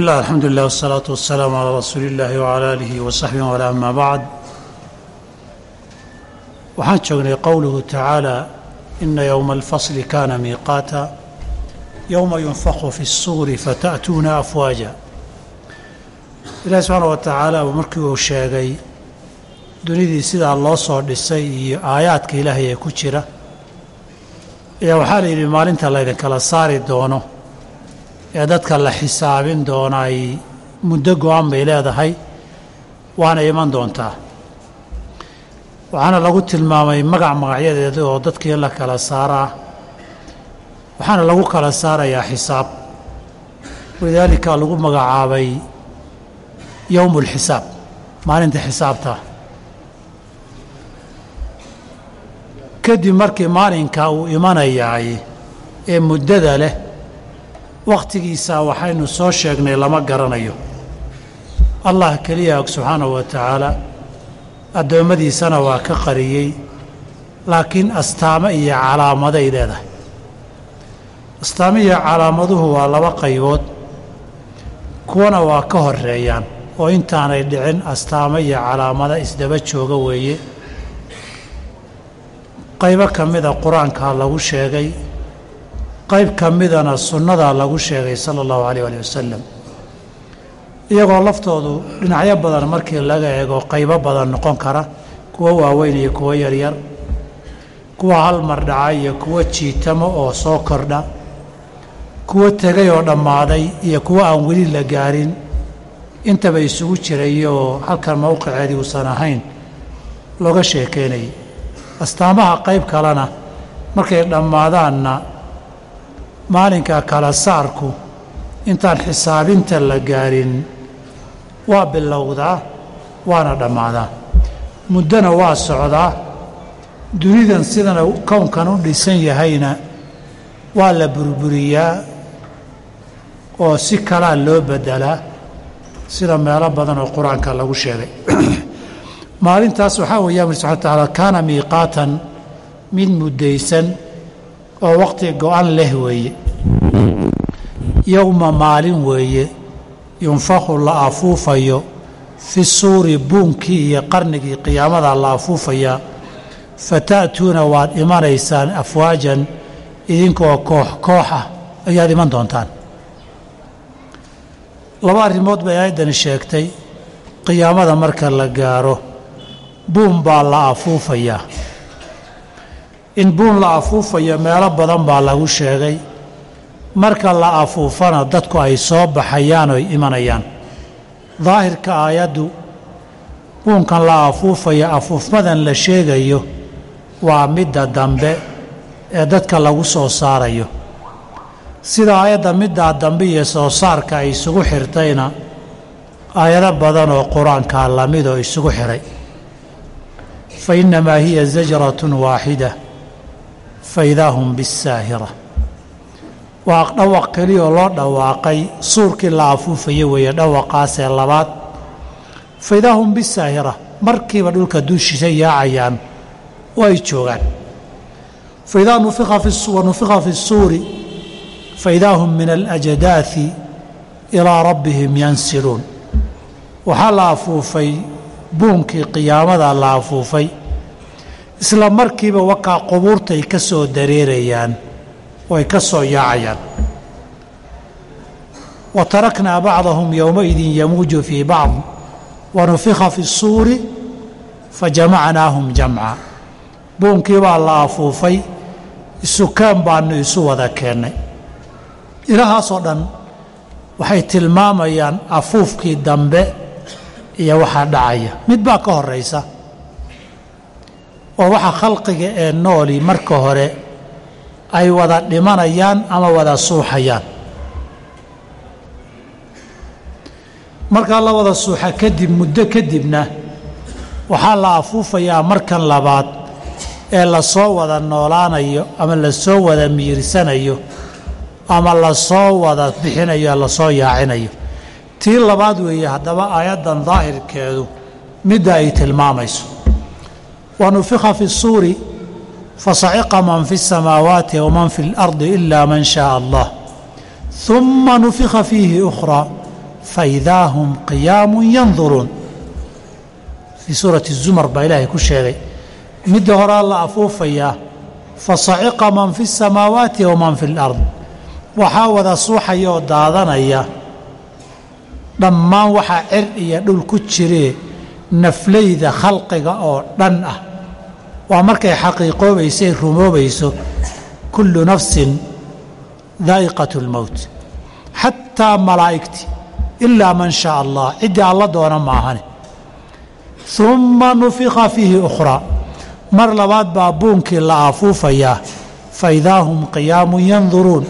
bismillah alxamdulilah wasalaatu wasalaamu calaa rasuuli illaahi wacalaa aalihi wa saxbihi wala amaa bacd waxaan joognay qowluhu tacaala ina yowma alfasli kaana miiqaata yowma yunfaqu fi الsuuri fata'tuuna afwaaja ilaahi subxaana wa tacaala markii uu sheegay dunidii sidaa loo soo dhisay iyo aayaadka ilaahay ee ku jira. Ayaa waxaa la yidhi maalinta laydinkala saari doono ee dadka la xisaabin doona ay muddo go-an bay leedahay waana iman doontaa. Waxaana lagu tilmaamay magac magacyadeeda oo dadkii la kala saaraa. Waxaana lagu kala saarayaa xisaab. Walidaalika lagu magacaabay yowmu اlxisaab maalinta xisaabta. Kadib markii maalinka uu imanayaay ee muddada leh wakhtigiisa waxaynu soo sheegnay lama garanayo. Allah keliya og subxaanahu wa tacaala addoommadiisana waa ka qariyey laakiin astaamo iyo calaamaday leedahay. Astaamo iyo calaamaduhu waa laba qaybood. Kuwana waa ka horeeyaan oo intaanay dhicin astaamo iyo calaamada isdaba jooga weeye. Qaybo ka mida qur'aankaa lagu sheegay qayb ka midana sunnadaa lagu sheegay sala allahu calayh ali wasalam iyagoo laftoodu dhinacyo badan markii laga eego qaybo badan noqon kara kuwo waaweyn iyo kuwo yaryar kuwa hal mar dhaca iyo kuwo jiitamo oo soo kordha kuwo tegay oo dhammaaday iyo kuwo aan weli la gaarin intaba isugu jiray oo halkan mowqiceedii uusan ahayn looga sheekeynayay. Astaamaha qayb kalena markay dhammaadaanna maalinka kala saarku intaan xisaabinta la gaarin waa bilowdaa waana dhammaadaa muddona waa socdaa. Dunidan sidana kownkan u dhisan yahayna waa la burburiyaa oo si kalaa loo beddelaa sida meelo badan oo qur'aanka lagu sheegay. Maalintaas waxaa weeya amri subxana watacaala kaana miiqaatan mid muddaysan oo waqti go-an leh weeye. Yowma maalin weeye yunfaku la afuufayo fi suuri buunkii iyo qarnigii qiyaamada la afuufayaa. Fata'tuuna waad imanaysaan afwaajan idinkoo koox koox ah ayaad iman doontaan. Laba arrimood bay aayaddani sheegtay qiyaamada marka la gaaro buun baa la afuufayaa in buun la afuufayo meelo badan baa lagu sheegay. Marka la afuufana dadku ay soo baxayaan oy imanayaan. Daahirka aayaddu buunkan la afuufayo afuufmadan la sheegayo waa midda dambe ee dadka lagu soo saarayo. Sida aayadda middaa dambe iyo soo saarka ay isugu xirtayna aayado badan oo qur'aankaa la mid oo isugu xihay fa innamaa hiya zajratun waaxida fa idaa hum bisaahira. Waa dhawaq keliyaoo loo dhawaaqay suurkii la afuufaya weeye dhawaqaasee labaad. Fa idaa hum bisaahira markiiba dhulka duushiisa yaacayaan oo ay joogaan fa idaa wa nufika fi suuri fa idaa hum min alajdaadi ilaa rabbihim yansiluun waxaa la afuufay buunkii qiyaamada la afuufay isla markiiba wakaa qubuurtay ka soo dareerayaan oo ay ka soo yaacayaan. Wa taraknaa bacdahum yowmaidin yamuuju fii bacd wa nufika fi suuri fa jamacnaahum jamca. Buunkii baa la afuufay isukaan baanu isu wada keennay ilahaasoo dhan waxay tilmaamayaan afuufkii dambe iyo waxaa dhacaya. Mid baa ka horaysa oo waxa khalqiga ee nooli marka hore ay wada dhimanayaan ama wada suuxayaan. Markaa la wada suuxa kadib muddo kadibna waxaa la afuufayaa markan labaad ee la soo wada noolaanayo ama la soo wada miirsanayo ama la soo wada bixinayo la soo yaacinayo. Tii labaad weeye haddaba aayaddan daahirkeedu midda ay tilmaamayso wa nufika fi suuri fasaciqa man fi الsamaawaati waman fi اlardi ila man shaء allah ثuma nufika fiihi أkhraa faidaa hum qiyaamun yanduruun fii suurati zumar baa ilaahay ku sheegay midda horaa la afuufayaa fasaciqa man fi اsamaawaati waman fi اlard waxaa wada suuxaya oo daadanaya dhammaan waxaa cir iyo dhul ku jiree naflayda khalqiga oo dhan ah waa markay xaqiiqoobaysay rumoobayso kullu nafsin daa'iqat اlmowt xataa malaa'igti ilaa man shaa allah. Ciddii alla doona maahane. Humma nufika fiihi ukhraa mar labaad baa buunkii la afuufayaa fa idaa hum qiyaamun yanduruun.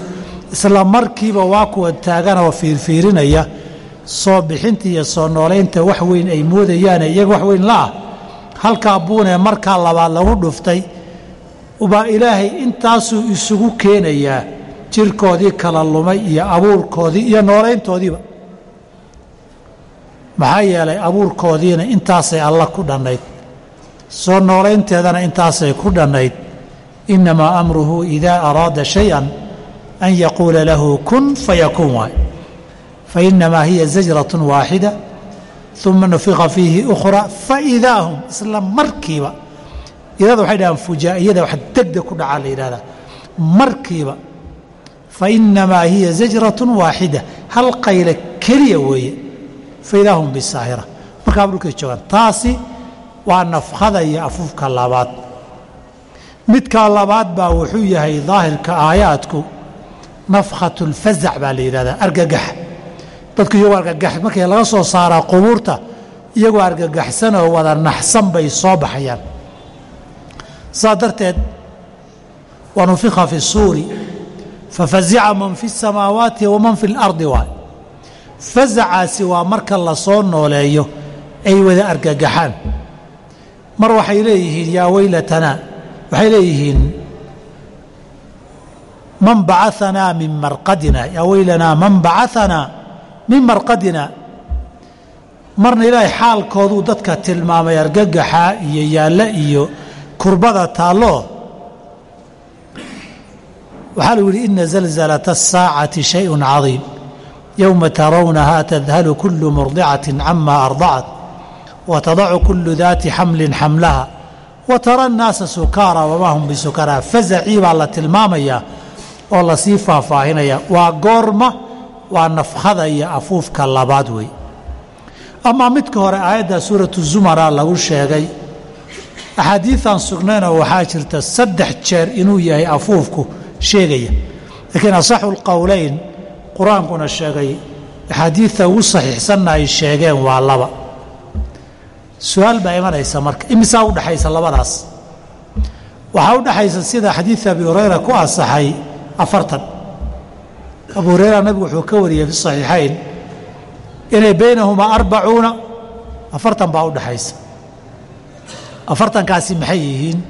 Isla markiiba waa kuwa taagana oo fiirfiirinaya soo bixinta iyo soo noolaynta wax weyn ay moodayaane iyaga wax weyn la'ah halkaa buunee markaa labaad lagu dhuftay baa ilaahay intaasuu isugu keenayaa jirkoodii kala lumay iyo abuurkoodii iyo noolayntoodiiba maxaa yeelay abuurkoodiina intaasay alla ku dhannayd soo noolaynteedana intaasay ku dhannayd. Innamaa amruhu idaa araada shay-an an yaquula lahu kun fayakuun waay. Fa innamaa hiya zajratun waaxida uma nufiqa fiihi ukhraa faidaa hum isla markiiba idada waxay dhahaan fujaa'iyada wax degdeg ku dhacaa la yidhahdaa markiiba fa innamaa hiya zajratun waaxida hal qayle keliya weeye faidaa hum bisaahira markaaba dhulkay joogaan taasi waa nafkhada iyo afuufka labaad midkaa labaad baa wuxuu yahay daahirka aayaadku nafkhatu lfazac baa la yidhahdaa argagax dadku iyagoo argagax markii laga soo saaraa qubuurta iyagoo argagaxsan oo wada naxsan bay soo baxayaan. Saa darteed wa fi suuri fafazica man fi اsamaawaati waman fi اlardi waay fazacaasi waa marka la soo nooleeyo ay wada argagaxaan. Mar waxay leeyihiin yaa weylatana waxay leeyihiin man bacaanaa min marqadina. Yaa weylanaa man bacaanaa min marqadina. Marna ilaahay xaalkooduu dadka tilmaamay argagaxa iyo yaalla iyo kurbada taallo. Waxaa luu yidhi ina zalzalata asaacati shayun cadiim. Yowma tarownaha tadhalu kullu murdicatin cama ardacat watadacu kullu daati xamlin xamlaha. Watara annaasa sukaara wamaa hum bisukaraa fazacii baa la tilmaamayaa oo la sii faahfaahinaya. Waa goorma waa nafkhada iyo afuufka labaad wey. Amaa midka hore aayadda suuratu zumara lagu sheegay axaadiidan sugnaynoo waxaa jirta saddex jeer inuu yahay afuufku sheegaya. Laakiin asaxu lqowleyn qur'aankuna sheegay axaadiidta ugu saxiixsanna ay sheegeen waa laba. Su'aal baa imanaysa marka imisaa u dhexaysa labadaas? Waxaa u dhexaysa sida xadiidka abi hurayra ku asaxay afartan abu hurayra nabigu wuxuu ka wariyey fi saxiixayn inay baynahumaa arbacuuna afartan baa u dhexaysa afartankaasi maxay yihiin?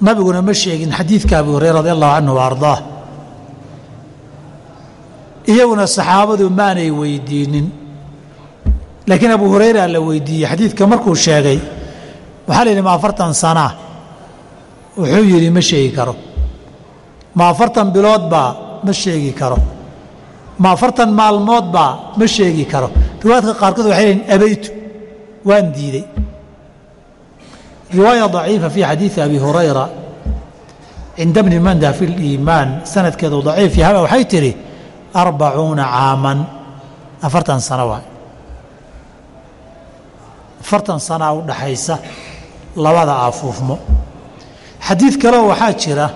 Nabiguna ma sheegin xadiidka abi hurayra radi allahu canhu wa iyaguna saxaabadu maanay weydiinin. Laakiin abu hurayra la weydiiyey xadiidka markuu sheegay waxaa la yidhi ma afartan sanaa? Wuxuu yidhi ma sheegi karo. Ma afartan bilood baa ma sheegi karo. Ma afartan maalmood baa ma sheegi karo. Riwaayadka qaarkood waxay leeyiin abaytu. Waan diidey riwaaya daciifa fii xadiidi abi hurayra cinda bni manda fi liimaan sanadkeedu daciif yahaba waxay tidhi arbacuuna caaman. Afartan sano waay. Afartan sanaa u dhaxaysa labada afuufmo xadiid kaleo waxaa jira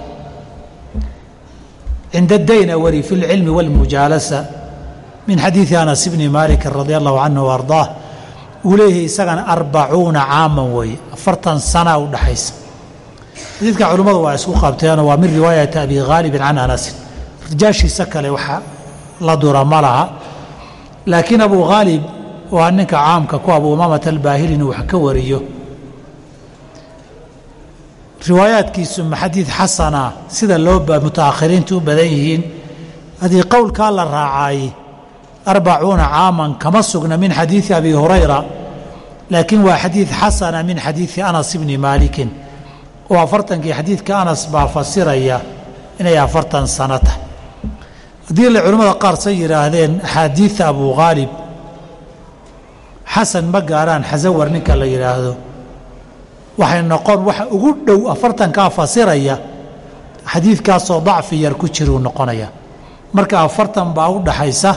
cinda daynawari fi اlcilmi wاlmujaalasa min xadiidi anas bni maalik radi allahu canhu ardaah uu leeyahay isagana arbacuuna caaman weeye afartan sanaa u dhaxaysa xadiidka culimmadu waa isku qabteenoo waa min riwaayati abi haalibin can anasin rijaashiisa kale waxa la dura ma laha laakiin abu haalib waa ninka caamka ku abu umaamata albaahili wax ka wariyo riwaayaadkiisu ma xadiid xasana sida loo mutaakhiriintu u badan yihiin haddii qowlkaa la raacaayey arbacuuna caaman kama sugna min xadiidi abi hurayra laakiin waa xadiid xasana min xadiidi anas bni maalikin. Oo afartankii xadiidka anas baa fasiraya inay afartan sano tahay. Haddii la culimmada qaar say yidhaahdeen axaadiida abu khaalib xasan ma gaaraan xasawar ninka la yidhaahdo waxay noqon waxa ugu dhow afartankaa fasiraya xadiidkaasoo dacfi yar ku jiruu noqonaya. Marka afartan baa u dhaxaysa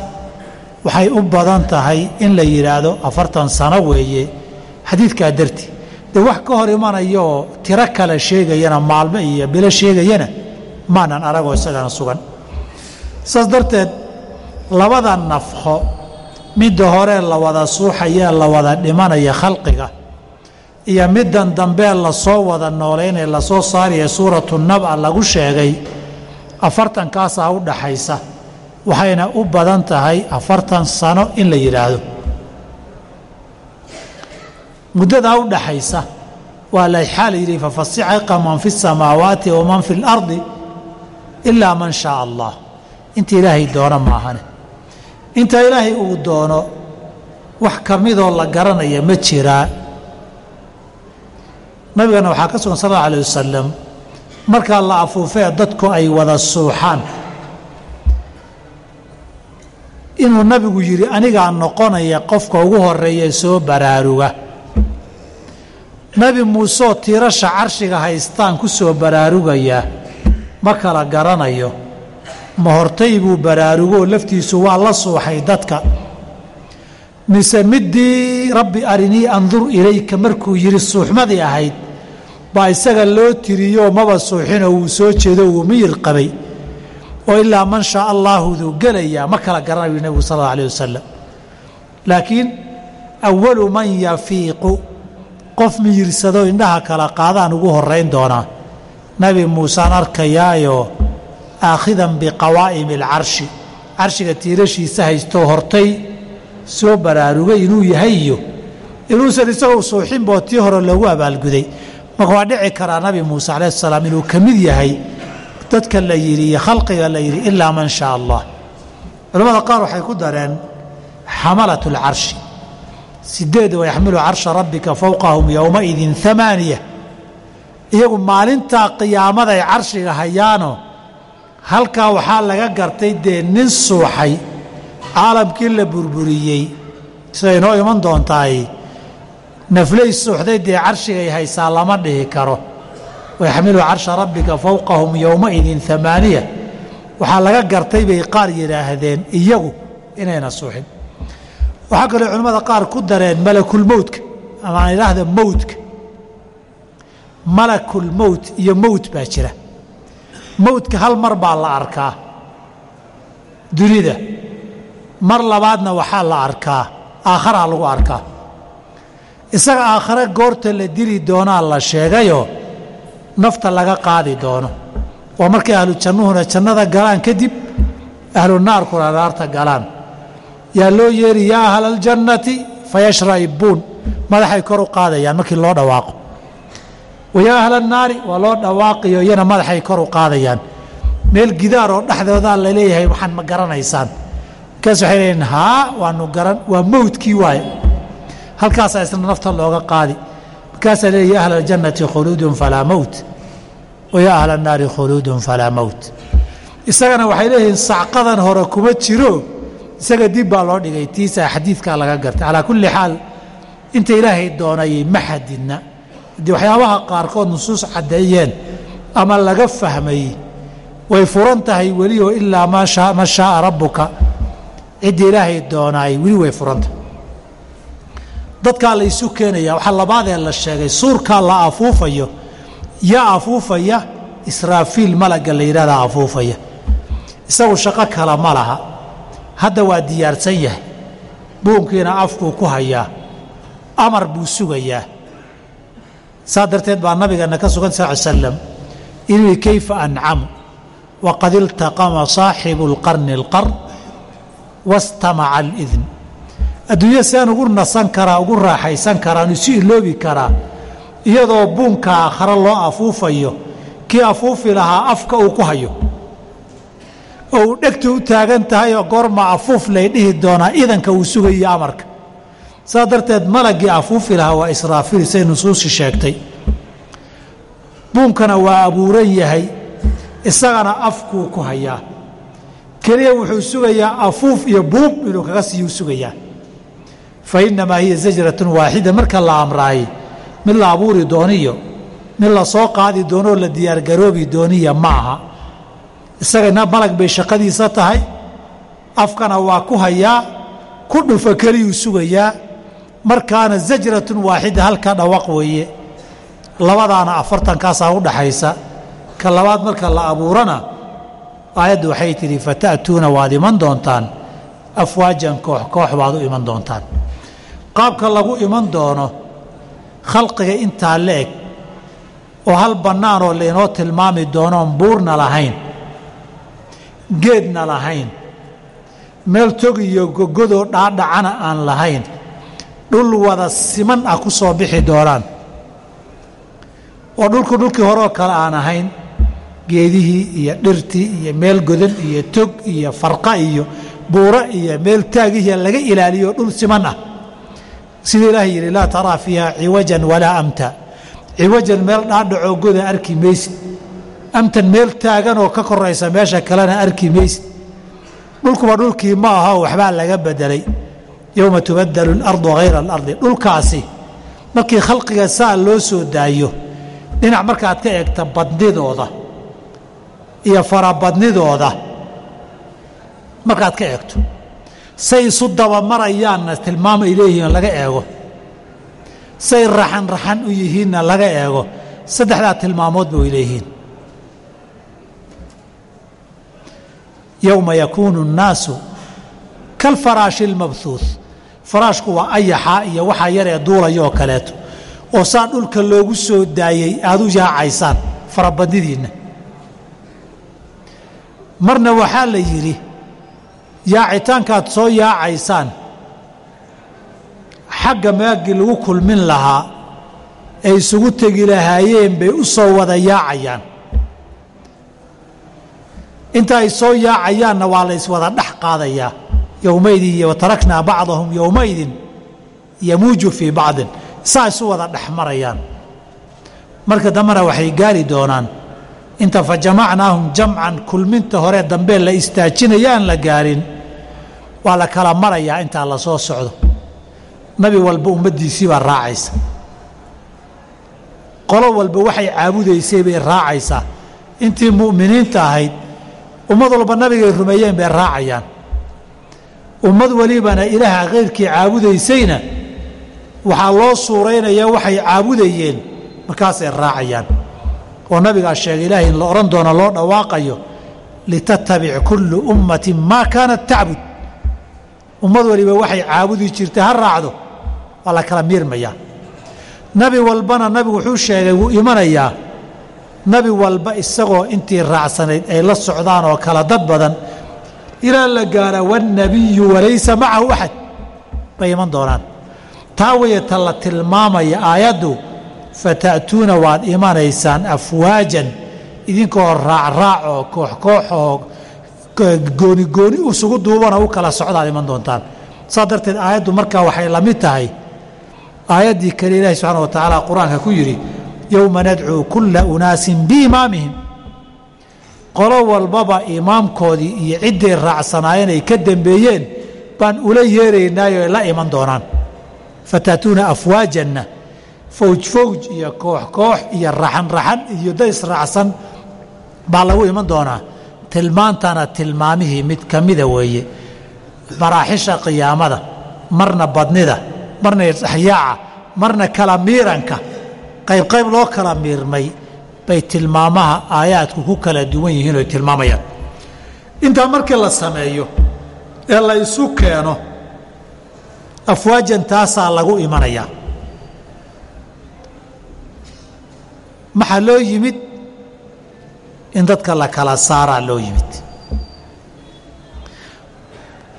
waxay u badan tahay in la yidhaahdo afartan sano weeye xadiidkaa darti. Dee wax ka hor imanayooo tiro kale sheegayana maalmo iyo bilo sheegayana maanan aragoo isagana sugan. Saas darteed labada nafkho midda hore la wada suuxayee la wada dhimanaya khalqiga iyo middan dambee lasoo wada nooleynee lasoo saaraya suuratu nab'a lagu sheegay afartankaasaa u dhaxaysa waxayna u badan tahay afartan sano in la yidhaahdo muddadaa u dhaxaysa waa layxaa la yidhi fafasica man fi الsamaawaati waman fi اlardi ilaa man shaaa allah inta ilaahay doono maahane inta ilaahay uu doono wax ka midoo la garanaya ma jiraa nabigana waxaa ka sugan sal alla alah wasalam markaa la afuufee dadku ay wada suuxaan. Inuu nabigu yidhi anigaa noqonaya qofka ugu horreeya soo baraaruga. Nabi muuseo tiirasha carshiga haystaan ku soo baraarugaya ma kala garanayo ma hortay buu baraarugoo laftiisu waa la suuxay dadka. Mise midii rabbi arinii andur ilayka markuu yidhi suuxmadii ahayd baa isaga loo tiriyoo maba suuxinoo wuu soo jeedo wuu miyir qabay. Oo ilaa man shaa allaahuduu gelayaa ma kala garanayo nebigu sal alla alah wasalam laakiin awalu man yafiiqu qof miyirsadoo indhaha kala qaadaan ugu horayn doonaa. Nebi muusaan arkayaayoo aakhidan biqawaa'imi alcarshi carshiga tiirashiisa haystoo hortay soo baraarugay inuu yahay iyo inuusan isagoo suuxinboo tii hore loogu abaalguday marka waa dhici karaa nabi muuse calayh salaam inuu ka mid yahay dadka la yidhi iyo khalqiga la yidhi ilaa man shaa allah. Culamada qaar waxay ku dareen xamalat alcarshi sideed wayaxmilu carsha rabbika fowqahum yowmaidin amaaniya iyagu maalintaa qiyaamaday carshiga hayaano halkaa waxaa laga gartay dee nin suuxay caalamkii la burburiyey. Siday noo iman doontaay naflay suuxday dee carshigay haysaa lama dhihi karo. Wayaxmilu carsha rabbika fowqahum yowmaidin amaaniya waxaa laga gartay bay qaar yidhaahdeen iyagu inayna suuxin. Waxaa kaloo culimmada qaar ku dareen malakulmowtka ama aan idhaahda mowtka malakulmowt iyo mowt baa jira. Mowtka hal mar baa la arkaa dunida. Mar labaadna waxaa la arkaa aakharaa lagu arkaa isaga aakhare goorta la dili doonaa la sheegayoo nafta laga qaadi doono. Waa markay ahlu jannuhuna jannada galaan kadib ahlu naarta galaan. Yaa loo yeeri yaa ahla aljannati fayashraibuun madaxay kor u qaadayaan markii loo dhawaaqo. Wa yaa ahla annaari waa loo dhawaaqiyo iyana madaxay kor u qaadayaan. Meel gidaar oo dhexdoodaa la waxaan ma garanaysaan. Markaas waxay leeyiin haa waanu garan waa mowdkii waaye halkaasaa isna nafta looga qaadi. Markaasaa leeya ya ahla aljannati khuluudun falaa mowt wa ahla annaari khuluudun falaa mowt isagana waxay leeyihiin sacqadan hore kuma jiro. Isaga dib baa loo dhigay tiisaa xadiidkaa laga gartay. Calaa kulli xaal inta ilaahay doonayay ma xadidna. Waxyaabaha qaarkood nusuus caddeeyeen ama laga fahmay way furan tahay weli oo ilaa ma shaaa rabbuka. Ciddii ilaahay doonaayay weli way furantahay dadkaa la isu keenaya waxaa labaadee la sheegay suurkaa la afuufayo yaa afuufaya israafiil malagga la yidhahdaa afuufaya. Isagu shaqo kale ma laha. Hadda waa diyaarsan yahay. Buunkiina afkuu ku hayaa amar buu sugayaa. Saa darteed baa nabigeenna ka sugan sal ly slam inuu kayfa ancamu waqad iltaqama saaxibu اlqarni اlqarn wastamaca alidn adduunya siaan ugu nasan karaa ugu raaxaysan karaan isu iloobi karaa iyadoo buunka aakhare loo afuufayo kii afuufi lahaa afka uu ku hayo. Oo uu dhegta u taagan tahay oo goorma afuuf lay dhihi doonaa idanka uu sugayo amarka. Saas darteed malaggii afuufi lahaa waa israafiil say nusuusi sheegtay. Buunkana waa abuuran yahay isagana afkuu ku hayaa. Keliya wuxuu sugayaa afuuf iyo buub inuu kaga siiyuu sugayaa fa innamaa hiya zajratun waaxida marka la amraayey mid la abuuri dooniyo mid la soo qaadi doonoo la diyaargaroobi dooniya ma aha. Isagana malag bay shaqadiisa tahay. Afkana waa ku hayaa ku dhufa keliyuu sugayaa. Markaana zajratun waaxida halka dhawaq weeye. Labadaana afartankaasaa u dhaxaysa. Ka labaad marka la abuurana aayaddu waxay tidhi fata'tuuna waad iman doontaan. Afwaajan koox koox baad u iman doontaan qaabka lagu iman doono khalqiga intaa la eg oo hal bannaanoo lainoo tilmaami doonoon buurna lahayn geedna lahayn meel tog iyo gogodoo dhaadhacana aan lahayn dhul wada siman ah ku soo bixi doonaan. Oo dhulku dhulkii horeoo kale aan ahayn geedihii iyo dhirtii iyo meel godan iyo tog iyo farqa iyo buuro iyo meel taagihiya laga ilaaliyo dhul siman ah sida ilaahay yidhi laa taraa fiiha ciwajan walaa amta. Ciwajan meel dhaadhacoo goda arki maysid amtan meel taaganoo ka koraysa meesha kalena arki maysid dhulkuba dhulkii ma aho waxbaa laga bedelay. Yowma tubadalu alardu hayra alardi. Dhulkaasi markii khalqiga saa loo soo daayo dhinac markaad ka eegta badnidooda iyo farabadnidooda markaad ka eegto say isu dabamarayaanna tilmaam ay leeyihiin laga eego. Say raxan raxan u yihiinna laga eego. Saddexdaa tilmaamoodba way leeyihiin. Yowma yakuunu annaasu kalfaraashi اlmabhuuh faraashku waa ayaxaa iyo waxaa yaree duulayoo kaleeto. Oo saa dhulka loogu soo daayey aada u yaacaysaan farabadnidiinna marna waxaa la yidhi yaacitaankaad soo yaacaysaan xagga maagii lagu kulmin lahaa ay isugu tegi lahaayeen bay u soo wada yaacayaan. Inta ay soo yaacayaanna waa la iswada dhex qaadayaa yowmaydin iyo wataraknaa bacdahum yowmaydin yamuuju fii bacdin saa isu wada dhex marayaan. Marka dambena waxay gaari doonaan inta fa jamcan kulminta hore dambe la istaajinaya aan la gaarin waa la kala marayaa intaa la soo socdo. Nabi walba ummaddiisii baa raacaysa. Qolo walba waxay caabudaysay bay raacaysaa. Intii mu'miniinta ahayd ummad walba nabigay rumeeyeen bay raacayaan. Ummad welibana ilaaha khayrkii caabudaysayna waxaa loo suuraynayaa waxay caabudayeen markaasay raacayaan. Oo nabigaa sheegay ilaahay in la odhan doono loo dhawaaqayo litatabic kullu ummatin maa kaanat tacbud ummad waliba waxay caabudi jirtay ha raacdo waa la kala miirmayaa nabi walbana nabigu wuxuu sheegay wuu imanayaa nabi walba isagoo intii raacsanayd ay la socdaan oo kala dad badan ilaa la gaara waannabiyu walaysa macahu axad. Bay iman doonaan. Taa waya ta la tilmaamaya aayaddu fata'tuuna waad imanaysaan afwaajan idinkoo raacraac oo koox koox oo gooni gooni isugu duubana u kala socdaad iman doontaan. Saas darteed aayaddu markaa waxay la mid tahay aayaddii kale ilaahi subxaana wa tacaala qur'aanka ku yidhi yowma nadcuu kulla unaasin biimaamihim qolo walbaba imaamkoodii iyo cidday raacsanaayeen ay ka dembeeyeen baan ula yeeraynaayo ay la iman doonaan. Fata'tuuna afwaajanna fawj fawj iyo koox koox iyo raxan raxan iyo days raacsan baa lagu iman doonaa tilmaantana tilmaamihii mid ka mida weeye. Maraaxisha qiyaamada marna badnida marna isdhexyaaca marna kala miiranka qayb qayb loo kala miirmay bay tilmaamaha aayaadku ku kala duwan yihiin oy tilmaamayaan. Intaa markii la sameeyo ee la isu keeno afwaajan taasaa lagu imanayaa. Maxaa loo yimid in dadka la kala saaraa loo yimid.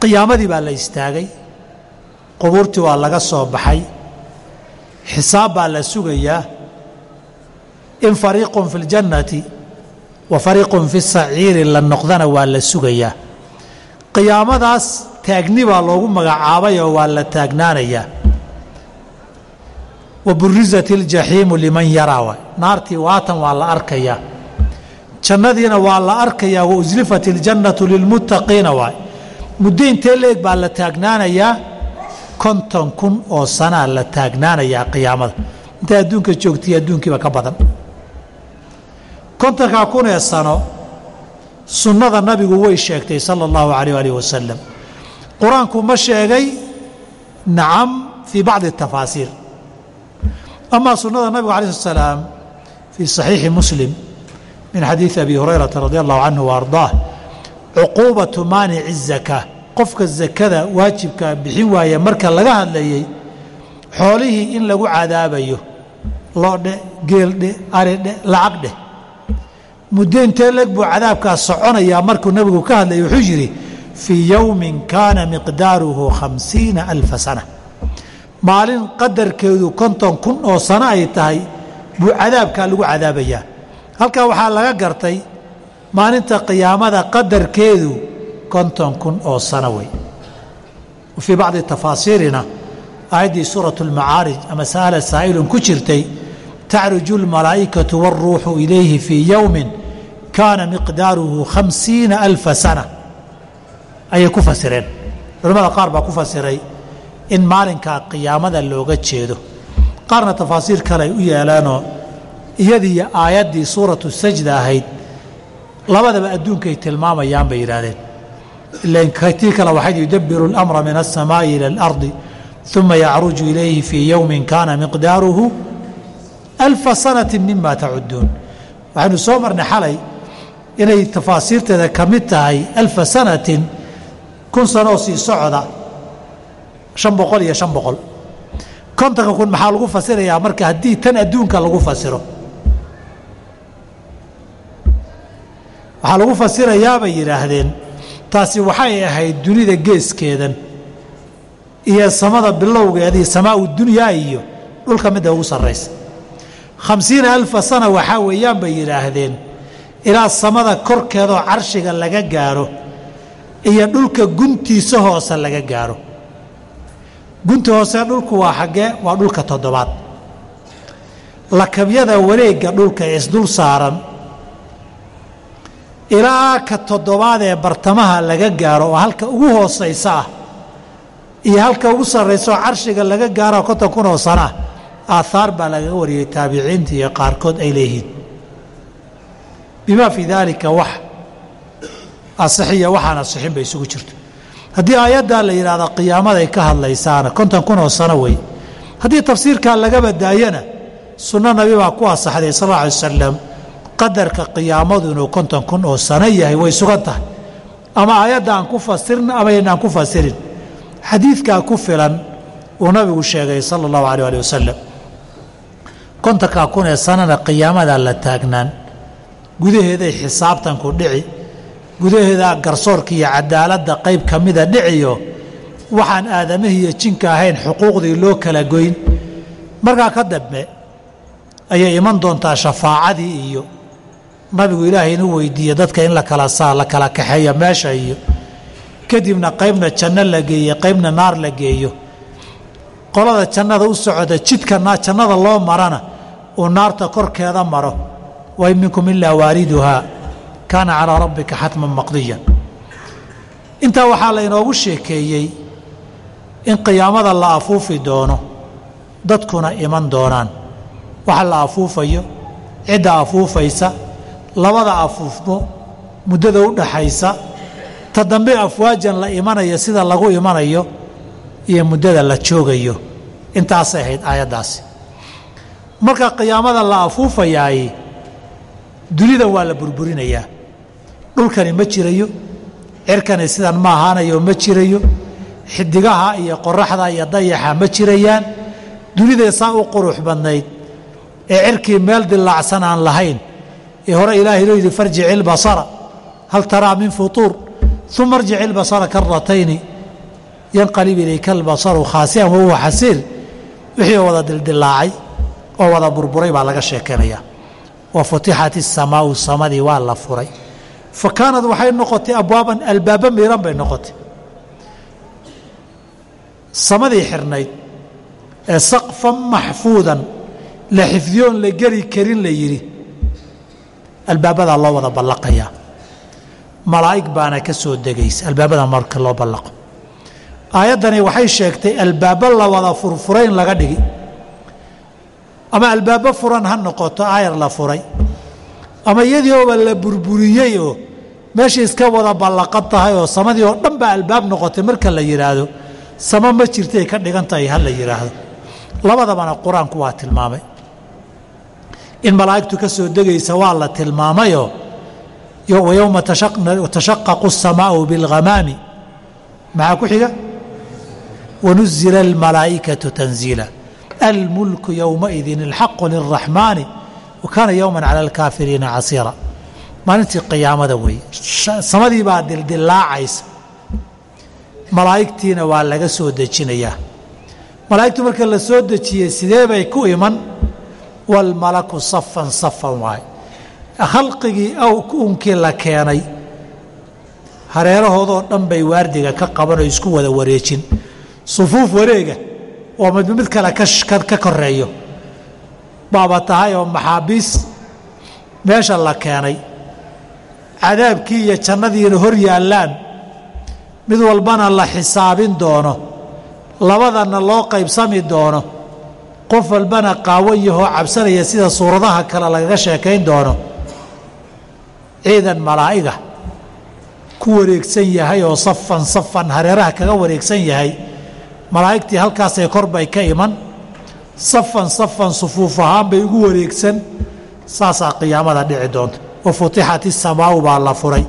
Qiyaamadii baa la istaagay. Qubuurtii waa laga soo baxay. Xisaab baa la sugayaa. In fariiqun fi اljannati wa fariiqun fi saciiri la noqdana waa la sugayaa. Qiyaamadaas taagni baa loogu magacaabay oo waa la taagnaanayaa. Wa burizat iljaxiimu liman yaraa. Naartii waatan waa la arkayaa jannadiina waa la arkayaa wa uslifat iljannatu lilmuttaqiina waay. Muddo intee baa la taagnaanayaa konton kun oo sanaa la taagnaanayaa qiyaamada. Intay adduunka joogtay adduunkiiba ka badan. Kontonkaa kun ee sano sunnada nabigu way sheegtay sala allahu calayh alih wasalam qur'aanku ma sheegay nacam fii bacdi tafaasiir. Amaa sunnada nabigu alay slat salaam fii saxiixi muslim min xadiidi abi hurayrata radi allahu canhu wa ardaah cuquubatu maanici zakaa qofka zakada waajibka bixin waaya marka laga hadlayey xoolihii in lagu cadaabayo loodhe geeldhe aridhe lacag dheh muddo intee leg buu cadaabkaas soconayaa markuu nabigu ka hadlayay wuxuu yidhi fii yowmin kaana miqdaaruhu khamsiina alfa sana maalin qadarkeedu konton kun oo sano ay tahay buu cadaabkaa lagu cadaabayaa halkaa waxaa laga gartay maalinta qiyaamada qadarkeedu konton kun oo sano wey. Wa fii bacdi tafaasiirina aayaddii suuratu lmacaarij ama sa'ala saa'ilun ku jirtay tacriju lmalaa'ikatu wاlruuxu ilayhi fii yowmin kaana miqdaaruhu khamsiina alfa sana. Ayay ku fasireen. Culamada qaar baa ku fasiray in maalinkaa qiyaamada looga jeedo. Qaarna tafaasiir kale ay u yeelaanoo iyadiiyo aayaddii suuratu sajda ahayd labadaba adduunkay tilmaamayaan bay yidhaahdeen ilan tii kale waxayd yudabbiru اlamra min aلsamaa'i ila اlardi uma yacruju ilayhi fii yowmin kaana miqdaaruhu alfa sanati mima tacuduun waxaynu soo marnay xalay inay tafaasiirteeda ka mid tahay alfa sanatin kun sanoo sii socda shan boqol iyo shan boqol kontonka kun maxaa lagu fasirayaa marka haddii tan adduunka lagu fasiro Waxaa lagu fasirayaa bay yidhaahdeen. Taasi waxay ahayd dunida geeskeedan iyo samada bilowgeedii samaau dunyaa iyo dhulka midda ugu sarraysa. Khamsiina alfa sana waxaa weeyaan bay yidhaahdeen ilaa samada korkeedoo carshiga laga gaaro iyo dhulka guntiisa hoose laga gaaro. Gunta hoose dhulku waa xaggee waa dhulka toddobaad. Lakabyada wareegga dhulka ee isdul saaran ilaa ka toddobaad ee bartamaha laga gaaro oo halka ugu hoosaysa ah iyo halka ugu sarraysa oo carshiga laga gaaro konton kun oo sana ah aahaar baa lagaga wariyey taabiciinta iyo qaarkood ay leeyihiin. Bimaa fii daalika wax asixiya waxaan asixin bay isugu jirto haddii aayaddaa la yidhahda qiyaamaday ka hadlaysaana konton kun oo sano wey. Haddii tafsiirkaa lagaba daayana sunno nabi baa ku asaxday sal alla alay wasalam qadarka qiyaamadu inuu konton kun oo sano yahay way sugan tahay. Ama aayadda aan ku fasirin ama aynaan ku fasirin. Xadiidkaa ku filan uu nabigu sheegay sala allahu alay ali wasalam kontonkaa kun ee sanana qiyaamadaa la taagnaan. Gudaheeday xisaabtanku dhici. Gudaheeda garsoorka iyo cadaaladda qayb ka mida dhiciyo. Waxaan aadamahiiyo jinka ahayn xuquuqdii loo kala goyn. Markaa ka dambe ayay iman doontaa shafaacadii iyo nabigu ilaahay inuu weydiiye dadka in la kala saa la kala kaxeeya meesha iyo. Kadibna qaybna janno la geeye qaybna naar la geeyo. Qolada jannada u socda jidka jannada loo marana uu naarta korkeeda maro. Wain minkum ilaa waariduhaa kaana calaa rabbika xatman maqdiyan. Intaa waxaa la inoogu sheekeeyey in qiyaamada la afuufi doono dadkuna iman doonaan. Waxa la afuufayo cidda afuufaysa labada afuufmo muddada u dhaxaysa ta dambe afwaajan la imanayo sida lagu imanayo iyo muddada la joogayo. Intaasay ahayd aayaddaasi. Marka qiyaamada la afuufayaay dunidan waa la burburinayaa. Dhulkani ma jirayo cirkani sidan ma ahaanayo ma jirayo. Xidigaha iyo qoraxda iyo dayaxa ma jirayaan. Dunidee saa u qurux badnayd? Ee cirkii meel dilaacsan aan lahayn ee hore ilaahay loo yidhi farjici ilbasara hal taraa min futuur uma arjici ilbasara karatayni yanqalib ilayka albasaru khaasiyan wahuwa xasiir wixii wada dildilaacay oo wada burburay baa laga sheekaynayaa wa isamaau samadii waa la furay. Fa waxay noqotay abwaaban albaaba miiran bay noqotay. Samadii xirnayd ee saqfan maxfuudan la xifdiyoon la geli karin la yidhi albaabadaa loo wada ballaqayaa malaa'ig baana ka soo degaysa albaabada marka loo ballaqo. Aayaddani waxay sheegtay albaabo la wada furfurayn laga dhigi. Ama albaabo furan ha noqoto aayar la furay. Ama iyadii ooba la burburiyey oo meeshii iska wada ballaqan tahay oo samadii oo dhan baa albaab noqotay marka la yidhaahdo samo ma jirtay ka dhigan tahay ha la yidhaahdo labadabana qur'aanku waa tilmaamay in malaa'igtu ka soo degaysa waa la tilmaamayoo wa yowma tashaqaqu الsamaau biاlghamaami maxaa ku xiga wanuzila اlmalaa'ikatu tanziila almulku yowmaidin اlxaqu lilraxmaani wa kaana yowma cala اlkaafiriina casiira maalintii qiyaamada weeye samadii baa dildilaacaysa malaa'igtiina waa laga soo dejinayaa malaa'igtu marka la soo dejiyey sidee bay ku iman Walmalaku safan safan waay khalqigii aw unkii la keenay hareerahoodoo dhan bay waardiga ka qaban oo isku wada wareejin sufuuf wareega oo midba mid kale ka koreeyo baaba tahay oo maxaabiis meesha la keenay cadaabkii iyo jannadiina hor yaallaan mid walbana la xisaabin doono labadana loo qaybsami doono qof walbana qaawan yahoo cabsanaya sida suuradaha kale lagaga sheekayn doono. Ciidan malaa'iga ku wareegsan yahay oo safan safan hareeraha kaga wareegsan yahay malaa'igtii halkaasay kor bay ka iman. Safan safan sufuuf ahaan bay ugu wareegsan. Saasaa qiyaamada dhici doonta. Wa futixat isamaau baa la furay.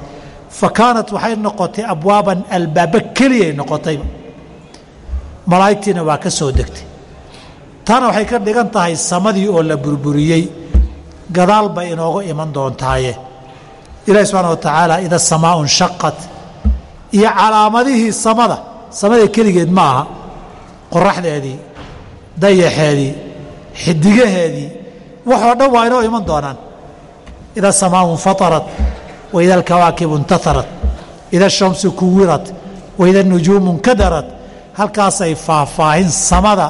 Fa kaanat waxay noqotay abwaaban albaaba keliyay noqotayba. Malaa'igtiina waa ka soo degtay taana waxay ka dhigan tahay samadii oo la burburiyey. Gadaal bay inoogu iman doontaaye. Ilahi subxaana wa tacaala ida samaau nshaqat iyo calaamadihii samada samada keligeed ma aha. Qoraxdeedii dayaxeedii xidigaheedii waxoo dhan waa inoo iman doonaan. Ida samaau infatarat wa ida alkawaakibu intaharat ida ashamsu kuwirat wa ida anujuumu nkadarat halkaasay faahfaahin samada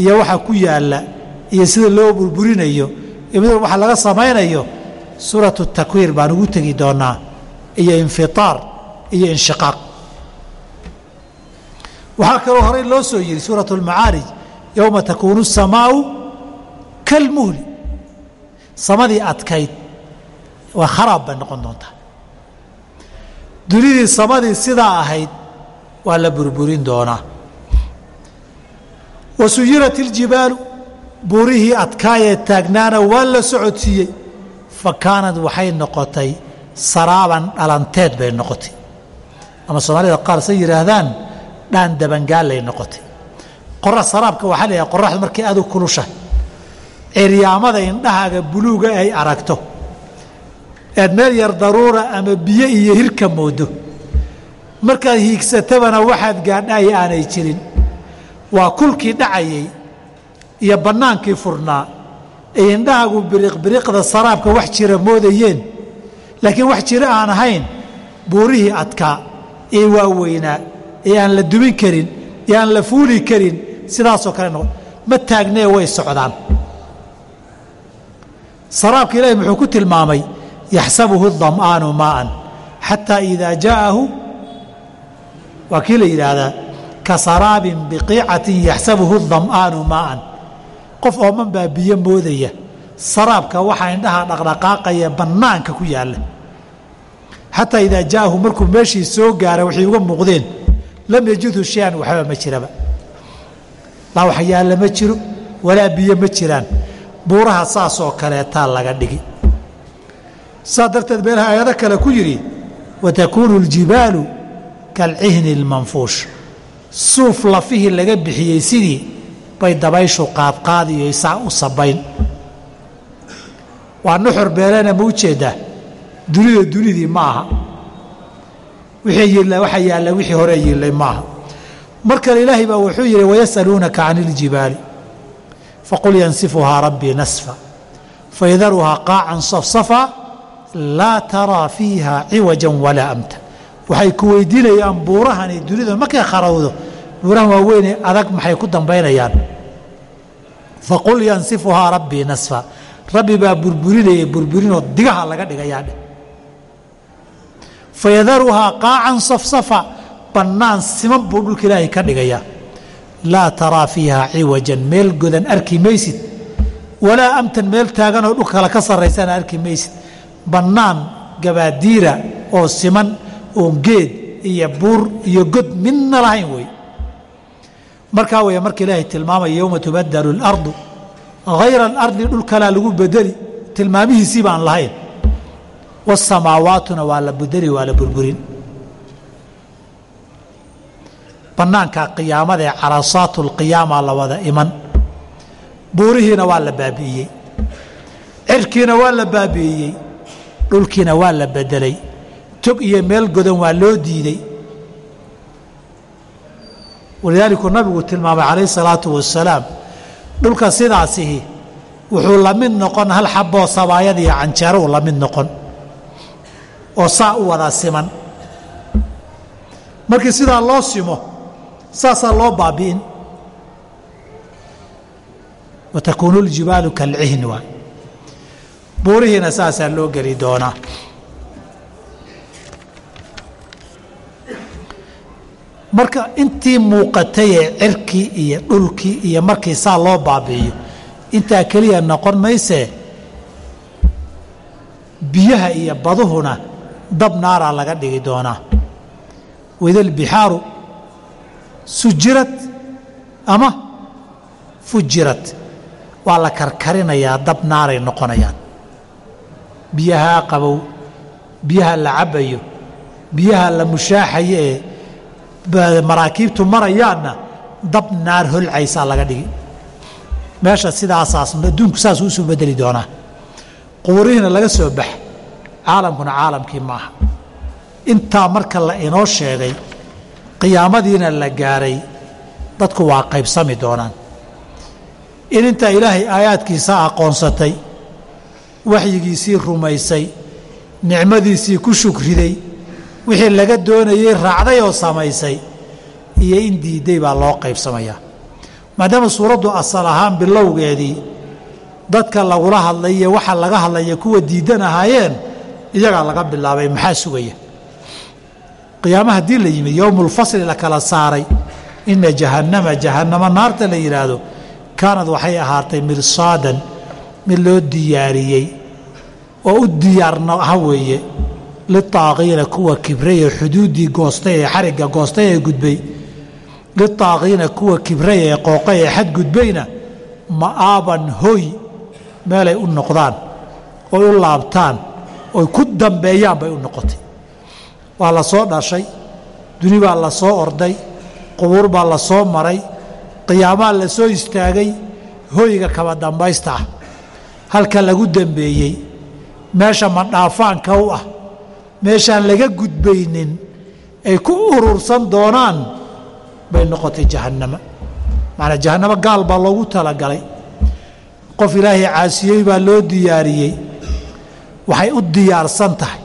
iyo waxa ku yaalla iyo sida loo burburinayo iyo mid waxa laga samaynayo suuratu takwiir baan ugu tegi doonaa iyo infitaar iyo inshiqaaq. Waxaa kaloo horey loo soo yiri suuratu almacaarij yowma takuunu الsamaau kalmuhli. Samadii adkayd waa kharaab bay noqon doontaa. Dunidii samadii sidaa ahayd waa la burburin doonaa wa suyirat iljibaalu buurihii adkaayee taagnaana waa la socodsiiyey fa kaanad waxay noqotay saraaban dhalanteed bay noqotay ama soomaalida qaar say yidhaahdaan dhaan dabangaallay noqotay qora saraabka waxaa la qoraxdu markay aad u kulushahay ciryaamada indhahaaga buluuga ay aragto eed meel yar daruura ama biyo iyo hirka moodo markaad hiigsatabana waxaad gaadhaay aanay jirin waa kulkii dhacayey iyo bannaankii furnaa. Ay indhahagu biriqbiriqda saraabka wax jira moodayeen. Laakiin wax jira aan ahayn buurihii adkaa. Ee waaweynaa ee aan la dumin karin ee aan la fuuli karin sidaasoo kale noqon. Ma taagnee way socdaan. Saraabka ilaahi muxuu ku tilmaamay yaxsabuhu dam'aanu maa'an xataa idaa jaa'ahu waa kii la yidhaahdaa ka saraabin biqiicatin yaxsabuhu dam'aanu maa'an qof ooman baa biyo moodaya saraabka waxaa indhaha dhaqdhaqaaqaya bannaanka ku yaalla. Xataa idaa jaa'ahu markuu meeshii soo gaara waxay uga muuqdeen lam yajidhu shay-an waxba ma jiraba. Laa wax yaalla ma jiro walaa biyo ma jiraan. Buuraha saasoo kaleetaa laga dhigi. Saas darteed meelaha aayado kale ku yidhi watakuunu اljibaalu kalcihni اlmanfuush suuf lafihii laga bixiyey sidii bay dabayshu qaadqaadiyo isaa u sabayn. Waa nuxur beelena ma u jeedaa dunida dunidii ma aha. Wixii yilla waxa yaalla wixii hore yillay ma aha. Mar kale ilaahay baa wuxuu yidhi wayas'aluunaka can iljibaali faqul yansifuhaa rabbii nasfa faydaruhaa qaacan safsafa laa taraa fiiha ciwajan walaa amta waxay ku weydiinayaan buurahani dunida markay kharawdo buurahan waaweynee adag maxay ku dambaynayaan? Faqul yansifuhaa rabbii nasfa. Rabbi baa burburinaya burburinoo digaha laga dhigayaa dheh fayadaruhaa qaacan safsafa bannaan siman buu dhulka ilaahay ka dhigayaa. Laa taraa fiiha ciwajan meel godan arki maysid. Walaa amtan meel taaganoo dhulka kale ka sarraysana arki maysid. Bannaan gabaadiira oo siman oo geed iyo buur iyo god midna lahayn wey. Markaa weeye marka ilaahay tilmaamaya yowma tubadalu اlardu hayra alardi dhul kalaa lagu bedeli tilmaamihiisii baan lahayn. Wasamaawaatuna waa la bedeli waa la burburin. Bannaanka qiyaamada ee carasaatu اlqiyaama la wada iman. Buurihiina waa la baabi'iyey cirkiina waa la baabi'iyey dhulkiina waa la bedelay tog iyo meel godan waa loo diiday walidaalikuu nabigu tilmaamay calayh salaatu wasalaam dhulka sidaasihi wuxuu la mid noqon hal xaboo sabaayad iyo canjeero uu la mid noqon oo saa u wada siman. Markii sidaa loo simo saasaa loo baabi'in. Wa takuunu ljibaalu kalcihni waay buurihiina saasaa loo geli doonaa marka intii muuqatay ee cirkii iyo dhulkii iyo markii saa loo baabi'iyo intaa keliya noqon maysee biyaha iyo baduhuna dab naaraa laga dhigi doonaa. Waidalbixaaru sujirad ama fujirad waa la karkarinayaa dab naaray noqonayaan. Biyahaa qabow biyaha la cabbayo biyaha la mushaaxayo ee maraakiibtu marayaanna dab naar holcaysaa laga dhigi. Meesha sidaasaas adduunku saas u soo bedeli doonaa. Qubuurihiina laga soo bax. Caalamkuna caalamkii ma aha intaa marka la inoo sheegay qiyaamadiina la gaaray dadku waa qaybsami doonaan. In intaa ilaahay aayaadkiisa aqoonsatay waxyigiisii rumaysay nicmadiisii ku shukriday wixii laga doonayey raacday oo samaysay iyo in diidday baa loo qaybsamayaa maadaama suuraddu asal ahaan bilowgeedii dadka lagula hadlay iyo waxa laga hadlaya kuwa diiddan ahaayeen iyagaa laga bilaabay maxaa sugaya? Qiyaama haddii la yimid yowmulfasli la kala saaray. Ina jahannama jahannamo naarta la yidhaahdo kaanad waxay ahaatay mirsaadan mid loo diyaariyey oo u diyaarna ha weeye litaaqiina kuwa kibray ee xuduuddii goostay ee xarigga goostay ee gudbay litaaqiina kuwa kibray ee qooqay ee xadgudbayna ma'aaban hoy meelay u noqdaan oy u laabtaan oy ku dambeeyaan bay u noqotay waa la soo dhashay duni baa la soo orday qubuur baa la soo maray qiyaamaa la soo istaagay hoyga kaba dambaysta ah halka lagu dembeeyey meesha madhaafaanka u ah meeshaan laga gudbaynin ay ku urursan doonaan bay noqotay jahannamo macnaa jahannamo gaal baa loogu talagalay. Qof ilaahay caasiyey baa loo diyaariyey. Waxay u diyaarsan tahay.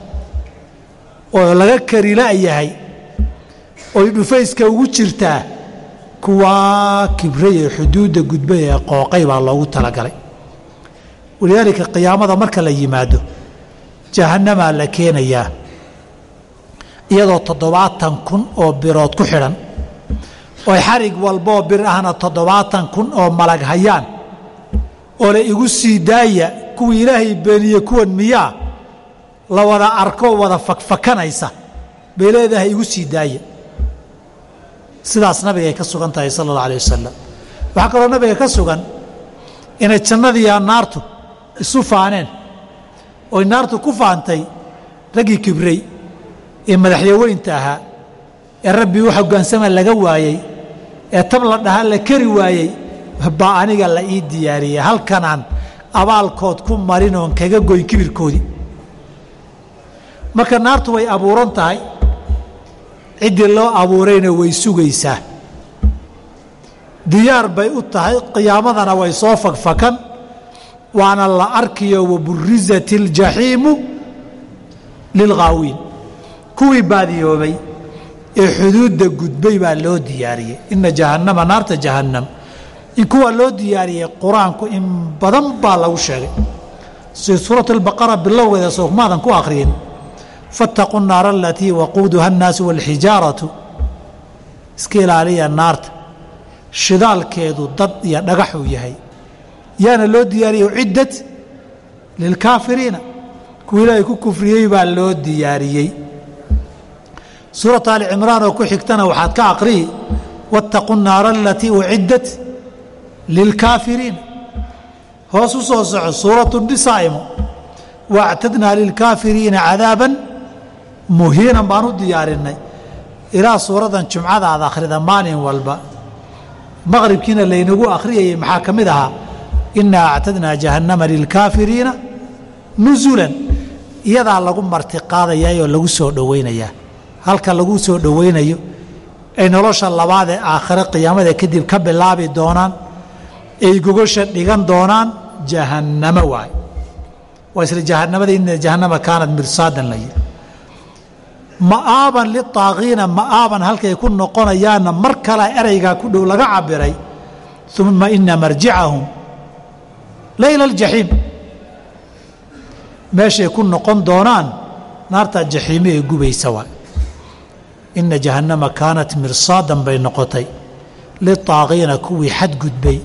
Oo laga karila'yahay oy dhufayska ugu jirtaa. Kuwaa kibray ee xuduudda gudbay ee qooqay baa loogu talagalay. Walidaalika qiyaamada marka la yimaado jahannamaa la keenayaa iyadoo toddobaatan kun oo birood ku xidhan oy xarig walboo bir ahna toddobaatan kun oo malag hayaan oo la igu sii daaya kuwii ilaahay beeniye kuwan miyaa la wada arko wada fakfakanaysa bay leedahay igu sii daaya. Sidaas nabigay ka sugan tahay sala allah alay wasalam waxaa kaloo nabiga ka sugan inay jannadiiya naartu isu faaneen. Oy naartu ku faantay raggii kibrey ee madaxyaweynta ahaa ee rabbii u hoggaansama laga waayey ee tab la dhahaa la kari waayey baa aniga la ii diyaariyey. Halkanaan abaalkood ku marin oon kaga goyn kibirkoodii. Marka naartu way abuuran tahay ciddii loo abuurayna way sugaysaa. Diyaar bay u tahay qiyaamadana way soo fagfakan waana la arkiyo waburizat اljaxiimu lilghaawiin kuwii baadiyoobay ee xuduudda gudbay baa loo diyaariyey. Ina jahannama naarta jahannam. In kuwa loo diyaariyey qur'aanku in badan baa lagu sheegay. Si suurat albaqara bilowgeeda soogmaadan ku akhriyin. Faataquu naara alatii waquuduha annaasu waalxijaaratu iska ilaaliya naarta. Shidaalkeedu dad iyo dhagaxuu yahay. Yaana loo diyaariyey uciddat lilkaafiriina. Kuwa ilaahay ku kufriyey baa loo diyaariyey suuratu ali cimraan oo ku xigtana waxaad ka aqriyi waataquu naara alatii uciddat lilkaafiriina hoos u soo soco suuratu nisaa'imo waactadnaa lilkaafiriina cadaaban muhiinan baan u diyaarinay. Ilaa suuradan jumcada akhrida maalin walba. Maqribkiina laynagu akhriyayey maxaa ka mid ahaa? Inaa actadnaa jahannama lilkaafiriina nusulan iyadaa lagu martiqaadayaayoo lagu soo dhowaynayaa halka lagu soo dhowaynayo ay nolosha labaadee aakhire qiyaamada kadib ka bilaabi doonaan ay gogosha dhigan doonaan jahannamo waay. Waa isla jahannamada ina jahannama kaanad mirsaadan la yidhi. Ma'aaban litaaqiina ma'aaban halkay ku noqonayaanna mar kale ereygaa ku dhow laga cabiray uma ina marjicahum layla aljaxiim meeshay ku noqon doonaan naartaa jaxiime ee gubaysa waay ina jahannama kaanat mirsaadan bay noqotay litaaqiina kuwii xadgudbay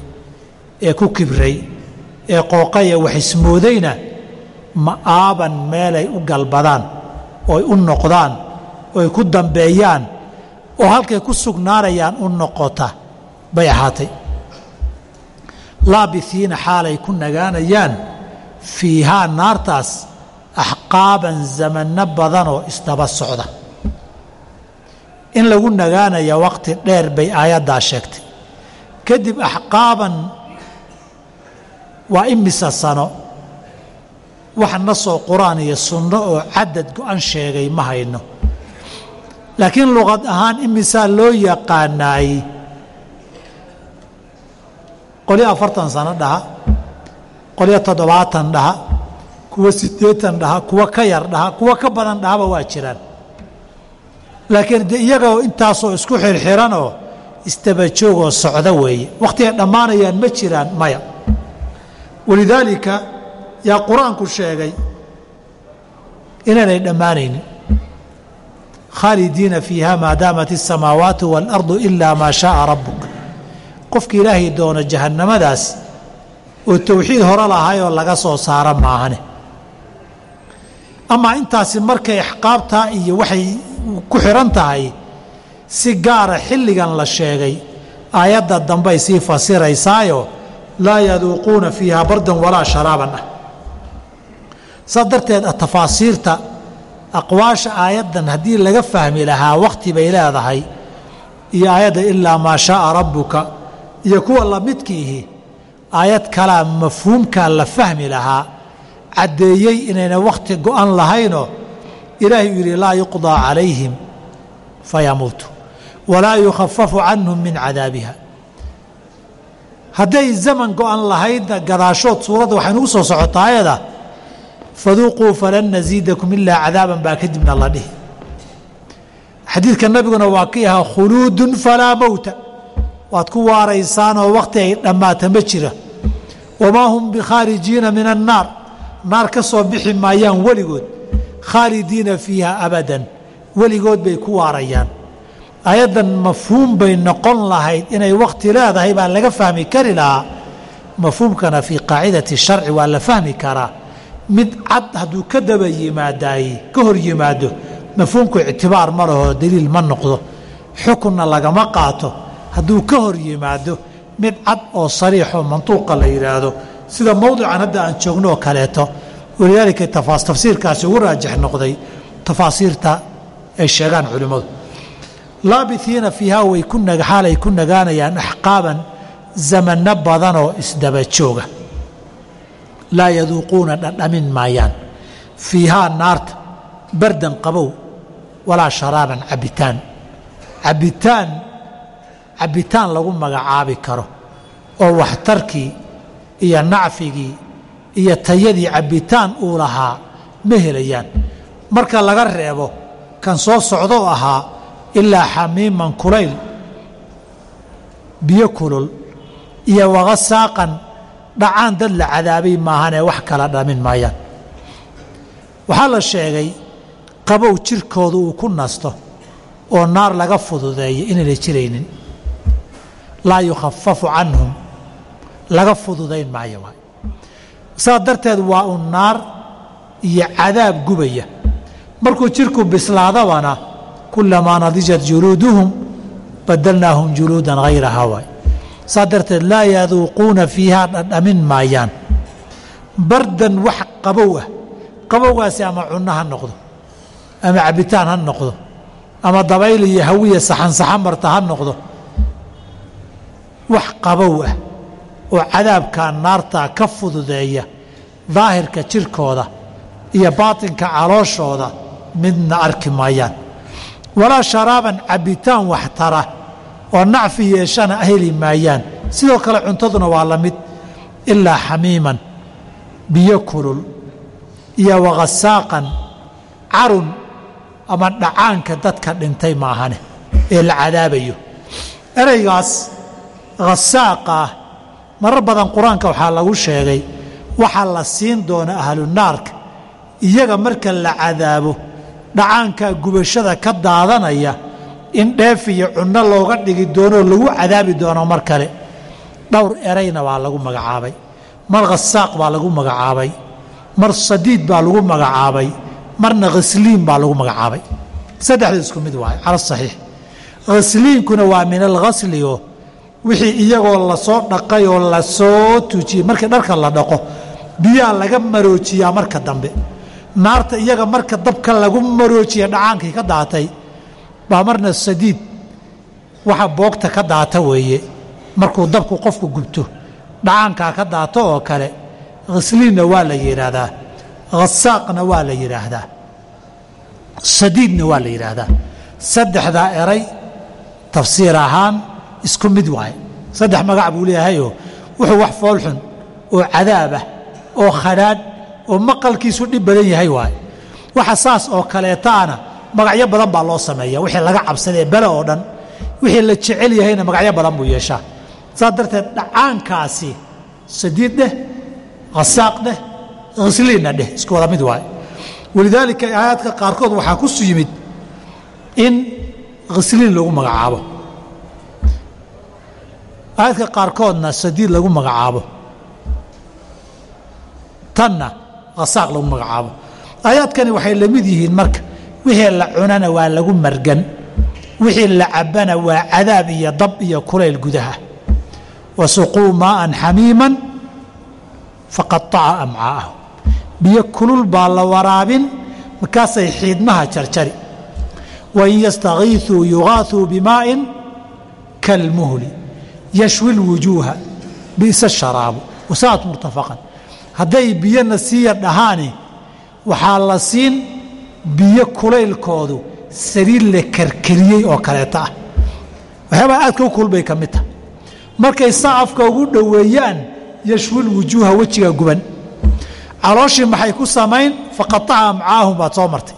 ee ku kibray ee qooqaya wax ismoodayna ma'aaban meelay u galbadaan ooy u noqdaan ooy ku dambeeyaan oo halkay ku sugnaanayaan u noqota bay ahaatay. Laabithiina xaalay ku nagaanayaan fiihaa naartaas axqaaban zamanno badanoo isdaba socda in lagu nagaanaya waqti dheer bay aayaddaa sheegtay. Kadib axqaaban waa imisa sano wax nasoo qur'aan iyo sunno oo cadad go-an sheegay ma hayno. Laakiin luqad ahaan imisaa loo yaqaanaay qolyo afartan sano dhaha qolyo toddobaatan dhaha kuwa siddeetan dhaha kuwa ka yar dhaha kuwa ka badan dhahaba waa jiraan laakiin de iyagoo intaasoo isku xirxiranoo istabajoogoo socda weeye. Wakhtiga dhammaanayaan ma jiraan maya. Walidaalika yaa qur'aanku sheegay inaanay dhammaanaynin khaalidiina fiiha maa daamat isamaawaatu waalardu ilaa maa shaaa rabbuk. Qofka ilaahay doono jahannamadaas oo towxiid hore lahaayoo laga soo saara maahane. Amaa intaasi markay axqaabtaa iyo waxay ku xihan tahay si gaara xilligan la sheegay aayadda dambay sii fasiraysaayo laa yaduuquuna fiiha bardan walaa sharaaban ah. Saas darteed tafaasiirta aqwaasha aayaddan haddii laga fahmi lahaa wakhti bay leedahay iyo aayadda ilaa maa shaaa rabbuka iyo kuwa lamidkiihi aayad kalaa mafhuumkaa la fahmi lahaa caddeeyey inayna wakhti go-an lahaynoo ilaahay uu yidhi laa yuqdaa calayhim fayamuutu walaa yukhafafu canhum min cadaabiha. Hadday zaman go-an lahaydna gadaashood suuradda waxay nugu soo socotaa ayada faduuquu falan nasiidakum ilaa cadaaban baa kadibna la dhihi. Xadiidka nabiguna waa ka yahaa khuluudun falaa mowta waad ku waaraysaanoo wakhti ay dhammaata ma jira. Wamaa hum bikhaarijiina min annaar. Naar ka soo bixi maayaan weligood khaalidiina fiiha abadan weligood bay ku waarayaan. Ayaddan mafhuum bay noqon lahayd inay wakhti leedahay baa laga fahmi kari lahaa. Mafhuumkana fii qaacidati sharci waa la fahmi karaa. Mid cad hadduu ka daba yimaadaay ka hor yimaado mafhuumku ictibaar ma laho daliil ma noqdo. Xukunna lagama qaato. Hadduu ka hor yimaado mid cad oo sariixoo mantuuqa la yidhaahdo sida mowdican hadda aan joogno oo kaleeto walidaalika tafsiirkaasi ugu raajix noqday tafaasiirta ay sheegaan culimmadu. Laabithiina fiihaa way ku xaalay ku nagaanayaan axqaaban zamanno badanoo isdaba jooga. Laa yaduuquuna dhadhamin maayaan. Fiihaa naarta bardan qabow walaa sharaaban cabbitaan cabbitaan cabbitaan lagu magacaabi karo oo waxtarkii iyo nacfigii iyo tayadii cabbitaan uu lahaa ma helayaan. Marka laga reebo kan soo socdoo ahaa ilaa xamiiman kulayl biyo kulul iyo waqasaaqan dhacaan dad la cadaabay maahanee wax kala dhamin maayaan. Waxaa la sheegay qabow jirkooda uu ku nasto oo naar laga fududeeyo inayna jiraynin. Laa yukhafafu canhum laga fududayn maayo waay saas darteed waa un naar iyo cadaab gubaya. Markuu jirku bislaadabana kulamaa nadijat juluuduhum badalnaahum juluudan hayrahaa waay saas darteed laa yaduuquuna fiihaa dhadhamin maayaan. Bardan wax qabow ah qabowgaasi ama cunno ha noqdo ama cabitaan ha noqdo ama dabayl iyo hawiya saxansaxan marta ha noqdo wax qabow ah oo cadaabkaa naartaa ka fududeeya daahirka jirkooda iyo baatinka calooshooda midna arki maayaan. Walaa sharaaban cabitaan wax tara oo nacfi yeeshana heli maayaan. Sidoo kale cuntaduna waa la mid ilaa xamiiman biyo kulul iyo wakhasaaqan carun ama dhacaanka dadka dhintay maahane ee la cadaabayo. Ereygaas khasaaqa ah marar badan qur'aanka waxaa lagu sheegay waxaa la siin doona ahlu naarka iyaga marka la cadaabo dhacaanka gubashada ka daadanaya in dheef iyo cunno looga dhigi doonoo lagu cadaabi doono mar kale. Dhowr erayna waa lagu magacaabay. Mar khasaaq baa lagu magacaabay. Mar sadiid baa lagu magacaabay. Marna khasliin baa lagu magacaabay. Saddexda isku mid waaye cala saxiix. Khasliinkuna waa min alghasli oo wixii iyagoo la soo dhaqay oo la soo tuujiyey. Markii dharka la dhaqo biyaa laga maroojiyaa marka dambe. Naarta iyaga marka dabka lagu maroojiya dhacaankii ka daatay baa marna sadiid waxa boogta ka daata weeye. Markuu dabku qofku gubto dhacaankaa ka daato oo kale khasliinna waa la yidhaahdaa khasaaqna waa la yidhaahdaa sadiidna waa la yidhaahdaa saddexdaa eray tafsiir ahaan isku mid waaye saddex magac buu leeyahayoo wuxuu wax foolxun oo cadaabah oo khadhaadh oo maqalkiisu dhib badan yahay waaye waxa saas oo kaleetaana magacyo badan baa loo sameeya wixii laga cabsadee bele oo dhan wixii la jecel yahayna magacyo badan buu yeeshaa. Saas darteed dhacaankaasi sadiid dheh khasaaq dheh khasliinna dheh isku wada mid waaye walidaalika aayaadka qaarkood waxaa ku yimid in khasliin lagu magacaabo aayadka qaarkoodna sadiid lagu magacaabo. Tanna khasaaq lagu magacaabo. Aayaadkani waxay la yihiin marka wixii la cunana waa lagu margan wixii la cabbana waa cadaab iyo dab iyo kulayl gudaha. Wasuquu maa'an xamiiman faqaaca amcaa'ahu biyo kulul baa la waraabin markaasay xiidmaha jarjari wain yastakiisuu yugaaثuu bimaa'in kalmuhli yashwi lwujuuha bi'sa sharaabu wasaat murtafaqan. Hadday biyona siiya dhahaani waxaa la siin biyo kulaylkoodu saliid la karkariyey oo kaleeta ah. Waxyaabaa aadka u kulbay ka mid taha markay sacafka ugu dhoweeyaan yashwil wujuuha wejiga guban. Calooshii maxay ku samayn? Faqaaca amcaahum baad soo martay.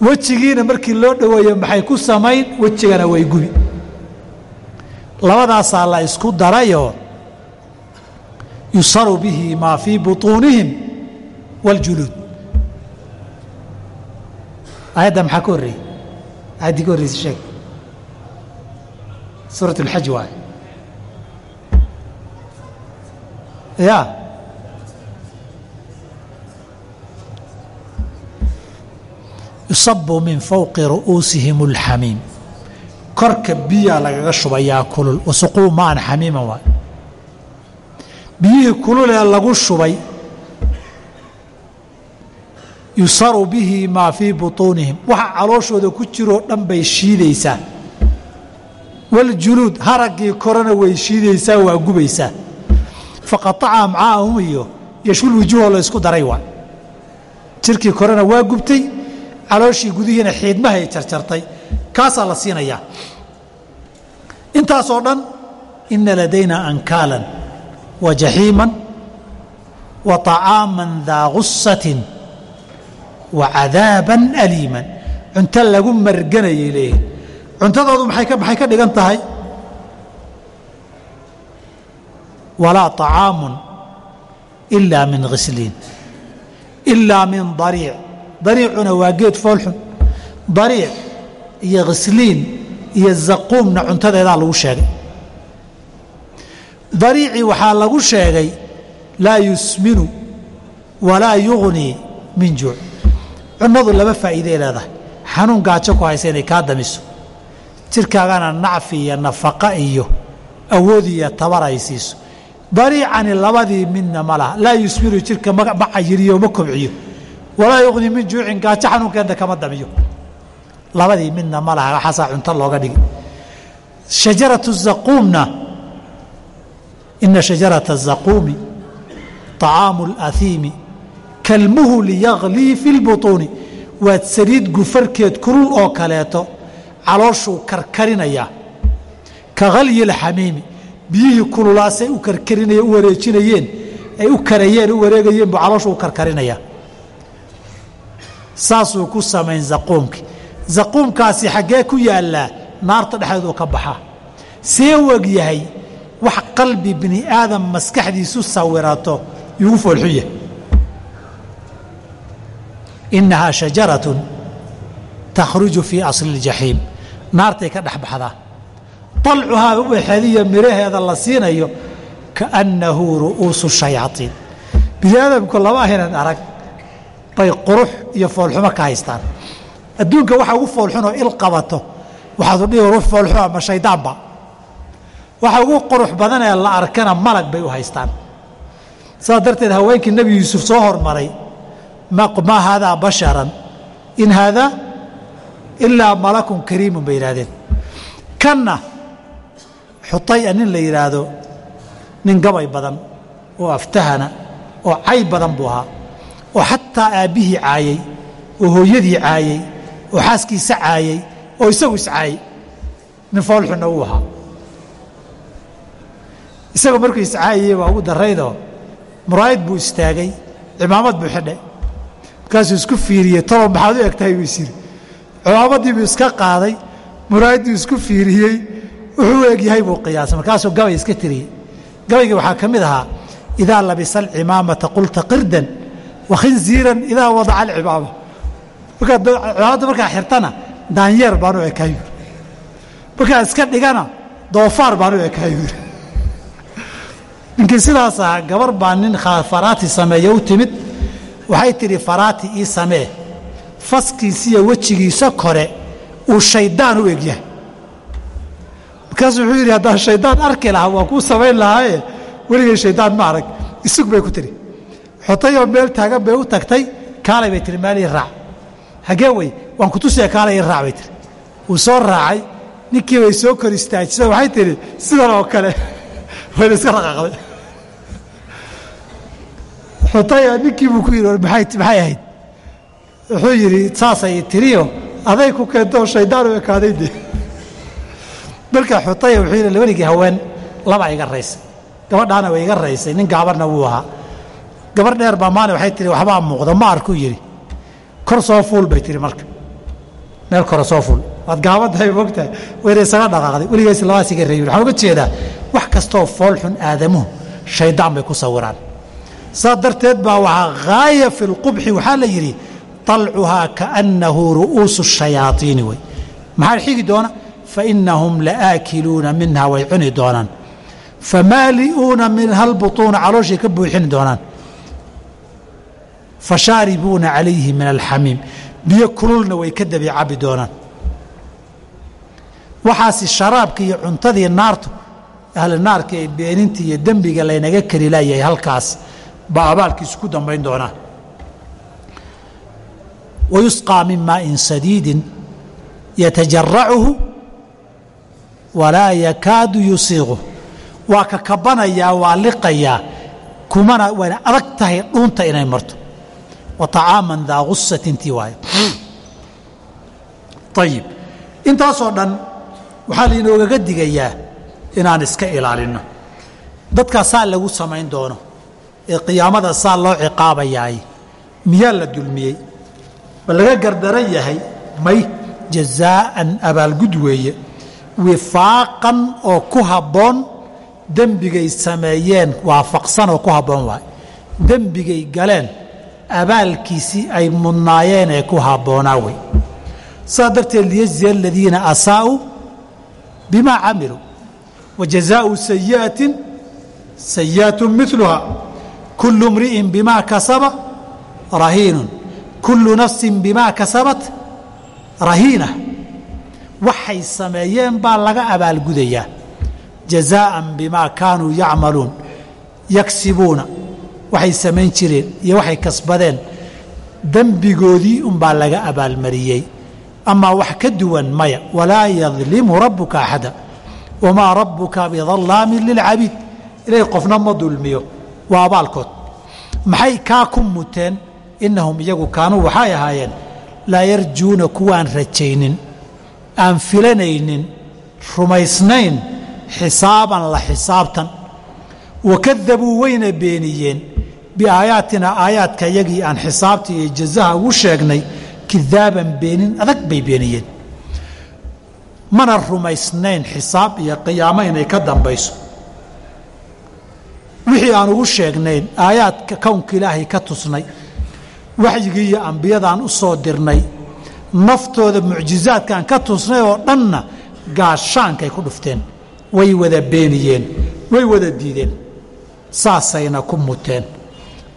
Wejigiina markii loo dhoweeyo maxay ku samayn? Wejigana way gubi labadaasaa la isku darayoo yusaru bihi maa fii buطuunihim wاljuluud aayadda maxaa ka horreeyey aayaddii ka horreysa sheeg suuraة اlxaj waay ya yusabu min fowqi ru'uusihim اlxamiim korka biyaa lagaga shubayaa kulul. Wasuquu maan xamiiman waay biyihii kulul ee lagu shubay yusaru bihi maa fii buطuunihim waxa calooshooda ku jiroo dhan bay shiidaysaa. Waljuluud haraggii korena way shiidaysaa waa gubaysaa. Faqaaca amcaahum iyo yashul wujuuhoo la ysku daray waa. Jirkii korena waa gubtay calooshii gudihiina xiidmahay jarjartay kaasaa la siinayaa. Intaasoo dhan ina ladayna ankaalan wa jaxiiman wa طacaaman daa gusatin wa cadaaban aliiman. Cunto lagu marganayay leeyihiin cuntadoodu maxay ka dhigan tahay? Walaa طacaamun ilaa min khisliin ilaa min dariic. Dariicuna waa geed foolxun. Dariic iyo khisliin iyo zaquumna cuntadeedaa lagu sheegay. Dariicii waxaa lagu sheegay laa yusminu walaa yugnii min juuc. Cunnadu laba faa'iiday leedahay. Xanuun gaajo ku haysa inay kaa damiso. Jirkaagana nacfi iyo nafaqa iyo awood iyo tabar ay siiso. Dariicani labadii midna ma laha. Laa yusminu jirka ma cayiriyo ma kobciyo. Walaa yugnii min juucin gaajo xanuunkeedna kama damiyo labadii midna ma laha waxaasaa cunto looga dhigi shajaratu zaquumna ina shajarata azaquumi طacaamu اlأhiimi kalmuhli yaglii fi اlbuطuuni waad saliid gufarkeed kulul oo kaleeto calooshuu karkarinayaa ka halyi اlxamiimi biyihii kululaasay u karkarinaya u wareejinayeen ay u karayeen u wareegayeen buu calooshuu u karkarinayaa saasuu ku samayn zaquumki zaquumkaasi xaggee ku yaallaa naarta dhexdeedu ka baxaa see weg yahay wax qalbi bini aadam maskaxdiisu sawirato yugu foolxun yahay innahaa shajaratun takhruju fii asli اljaxiim naartay ka dhex baxdaa طalcuhaa ubaxeediyo miraheeda la siinayo kaannahu ru'uusu shayaaiin bini aadamku lama ahinan arag bay qurux iyo foolxumo ka haystaan adduunka waxa ugu foolxunoo il qabato. Waxaadu dhihi ruux foolxun ama shaydaanba? Waxa ugu qurux badan ee la arkana malag bay u haystaan. Saas darteed haweenkii nebi yuusuf soo hormaray maa haadaa basharan in haadaa ilaa malakun kariimun bay yidhahdeen kanna xutaya nin la yidhaahdo nin gabay badan oo aftahana oo cay badan buu ahaa oo xataa aabbihii caayey oo hooyadii caayey oo xaaskiisa caayey oo isagu iscaayey nin foolxunna uu ahaa. Isagoo markuu iscaayayey baa ugu daraydoo muraayad buu istaagay cimaamad buu xidhay. Markaasuu isku fiiriyey talow maxaad u eg tahay buu isyidhi cimaamaddii buu iska qaaday muraayadduu isku fiiriyey wuxuu eg yahay buu qiyaasay. Markaasuu gabay iska tiriyey gabaygii waxaa ka mid ahaa idaa labisa alcimaamata qulta qirdan wa khinziiran idaa wadaca alcimaama cimaamada markaa xirtana daanyeer baan u ekahay buuri markaa iska dhigana doofaar baan u ekahay buuri ninkii sidaas gabar baa nin faraati sameeye u timid waxay tidhi faraati ii samee. Faskiisiiyo wejigiisa kore uu shayddaan u egyahay markaasuu wuxuu yidhi haddaan shayddaan arki lahaa waa kuu samayn lahaaye weligay shayddaan ma arag. Isug bay ku tidhi. Xotayoo meel taagan bay u tagtay kaalay bay tihi meel ii raac hagee wey waan ku tusiya kaalay ii raac bay tihi wuu soo raacay ninkii bay soo kor istaajisa waxay tidhi sidan oo kale wayna iska raqaaqday xutaya ninkii buu ku yidhi maxay ahayd? Wuxuu yidhi saasay tiriyo aday ku keentoo shaydaan u ekaaday de. Marka xutaya wuxuu yidhi weligii haween laba iga raysay. Gabadhaana way iga raysay nin gaabarna wuu ahaa. Gabar dheer baa maalin waxay tihi waxbaa muuqda ma arkuu yidhi kor soo fuul bay tihi marka meel kore soo fuul waad gaabantahay mogtahay wayna isaga dhaqaaqday weligaas labaas iga reebi waxaan uga jeedaa wax kastoo fool xun aadamuhu shayddaan bay ku sawiraan saas darteed baa waxaa haaya fi lqubxi waxaa la yidhi طalcuhaa kaأnnahu ru'uusu الشhayaaiini wey maxaa xigi doona fainahum laaakiluuna minha way cuni doonaan famaali'uuna minha اlbuطuuna calooshay ka buuxini doonaan fashaaribuuna calayhi min alxamiim. Biyo kululna way ka dabi cabi doonaan. Waxaasi sharaabka iyo cuntadii naartu ahli naarka ee beeninta iyo dembiga laynaga kari laayahay halkaas baa abaalkiisu ku dambayn doonaa wayusqىa min maaءin sadiidin yatajaracuhu walaa yakaadu yusiiqu waa ka kabanayaa waa liqayaa kumana wayna adag tahay dhuunta inay marto wa طacaaman daa gusatin tii waayo ayib intaasoo dhan waxaa lainoogaga digayaa inaan iska ilaalinno. Dadkaa saa lagu samayn doono ee qiyaamada saa loo ciqaabayaay miyaa la dulmiyey? Ma laga gardaran yahay? May jazaa'an abaalgud weeye. Wifaaqan oo ku habboon dembigay sameeyeen waafaqsan oo ku habboon waay. Dembigay galeen abaalkiisii ay mudnaayeen ee ku habboonaa wey. Saa darteed liyajziya aladiina asaa'uu bimaa camiluu wa jazaau sayi'atin sayi'atu miluha kullu mri'in bimaa kasaba rahiinun. Kullu nafsin bimaa kasabat rahiina waxay sameeyeen baa laga abaalgudayaa. Jazaa'an bimaa kaanuu yacmaluun yaksibuuna waxay samayn jireen iyo waxay kasbadeen dembigoodii unbaa laga abaalmariyey. Amaa wax ka duwan maya walaa yadlimu rabbuka axada wamaa rabbuka bidallaamin lilcabiid. Ilaahay qofna ma dulmiyo waa abaalkood. Maxay kaa ku muteen? Innahum iyagu kaanuu waxay ahaayeen laa yarjuuna kuwaan rajaynin aan filanaynin rumaysnayn xisaaban la xisaabtan. Wakadabuu wayna beeniyeen biaayaatina aayaadka yagii aan xisaabta iyo jazaha ugu sheegnay kidaaban beenin adag bay beeniyeen. Mana rumaysnayn xisaab iyo qiyaamo inay ka dambayso. Wixii aan ugu sheegnayn aayaadka kownka ilaahay ka tusnay waxyigii iyo ambiyadaan u soo dirnay naftooda mucjizaadkaan ka tusnay oo dhanna gaashaankay ku dhufteen way wada beeniyeen way wada diideen saasayna ku muteen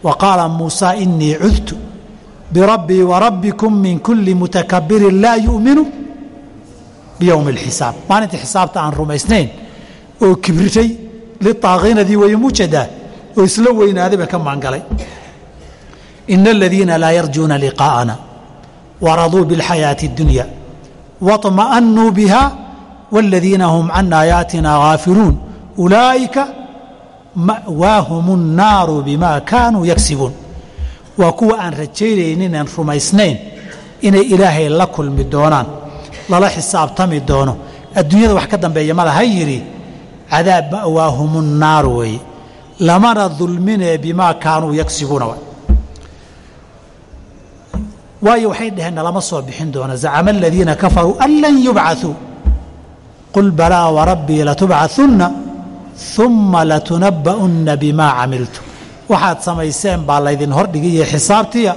wa qaala muusaa inii cudtu birabbii wa rabbikum min kulli mutakabirin laa yu'minu biyowmi alxisaab maalintii xisaabta aan rumaysnayn oo kibritay litaaqiinadii way mujadaa oo isla weynaaday baa ka maangalay ina aladiina laa yarjuuna liqaa'ana waraduu biاlxayaaةi اddunya waطma'anuu biha wاladiina hum can aayaatina gaafiluun ulaa'ika ma'waahum unnaaru bimaa kaanuu yagsibuun waa kuwa aan rajaynaynin aan rumaysnayn inay ilaahay la kulmi doonaan lala xisaabtami doono. Adduunyada wax ka dambeeya mala ha yidhi cadaab ma'waahum unnaaru weeye lamana dulminee bimaa kaanuu yagsibuuna waayo waxay dhaheen nalama soo bixin doona. Zacama aladiina kafaruu an lan yubcauu qul balaa warabbii latubcaunna ثuma latunabba'unna bimaa camiltu. Waxaad samayseen baa laydin hordhigi iyo xisaabtiya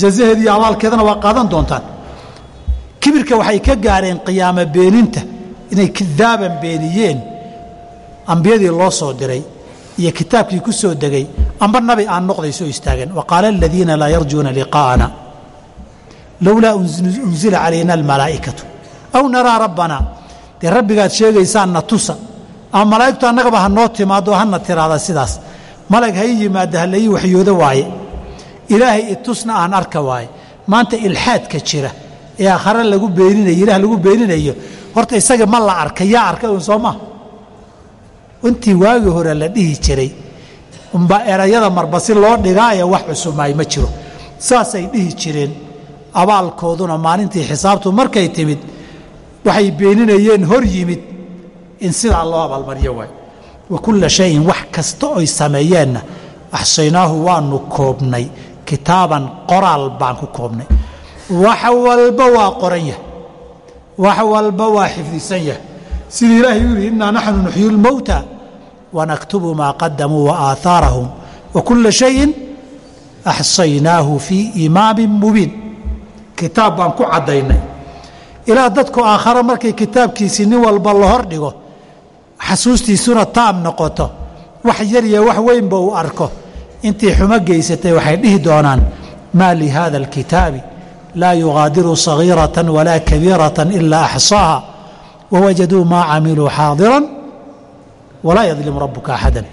jazaheed iyo abaalkeedana waa qaadan doontaan. Kibirka waxay ka gaareen qiyaamo beeninta inay kidaaban beeniyeen. Ambiyadii loo soo diray iyo kitaabkii ku soo degay amba nabi aan noqday soo istaageen. Wa qaala aladiina laa yarjuuna liqaa'ana. Lowlaa unzila calayna almalaa'ikatu. Aw naraa rabbanaa dee rabbigaad sheegaysaan na tusa ama malaa'igtu annagaba ha noo timaado hana tiraada sidaas. Malag ha ii yimaada ha la ii waxyoodo waaye. Ilaahay itusna aan arka waaye. Maanta ilxaadka jira ee aakhare lagu beeninayo ilaah lagu beeninayo horta isaga ma la arka yaa arkay un soo maa intii waagii hore la dhihi jiray. Umbaa erayada marba si loo dhigaayo wax cusumaay ma jiro. Saasay dhihi jireen. Abaalkooduna maalintii xisaabtu markay timid waxay beeninayeen hor yimid in sidaa loo abaalmaryo waay. Wa kulla shayin wax kasta oy sameeyeenna axsaynaahu waanu koobnay kitaaban qoraal baan ku koobnay. Wax walba waa qoran yahay. Wax walba waa xifdisan yahay. Sidii ilaahay u yihi innaa naxnu nuxyi lmowta wanaktubu maa qadamuu wa aahaarahum wa kulla shayin axsaynaahu fii imaamin mubiin. Kitaab baan ku caddaynay. Ilaa dadku aakhare markay kitaabkiisii nin walba la hor dhigo xasuustiisuna taam noqoto. Wax yar iyo wax weynba uu arko. Intii xumo geysatay waxay dhihi doonaan maa lihada alkitaabi laa yugaadiru sagiirata walaa kabiirata ilaa axsaaha. Wawajaduu maa camiluu xaadiran walaa yadlimu rabuka axadan.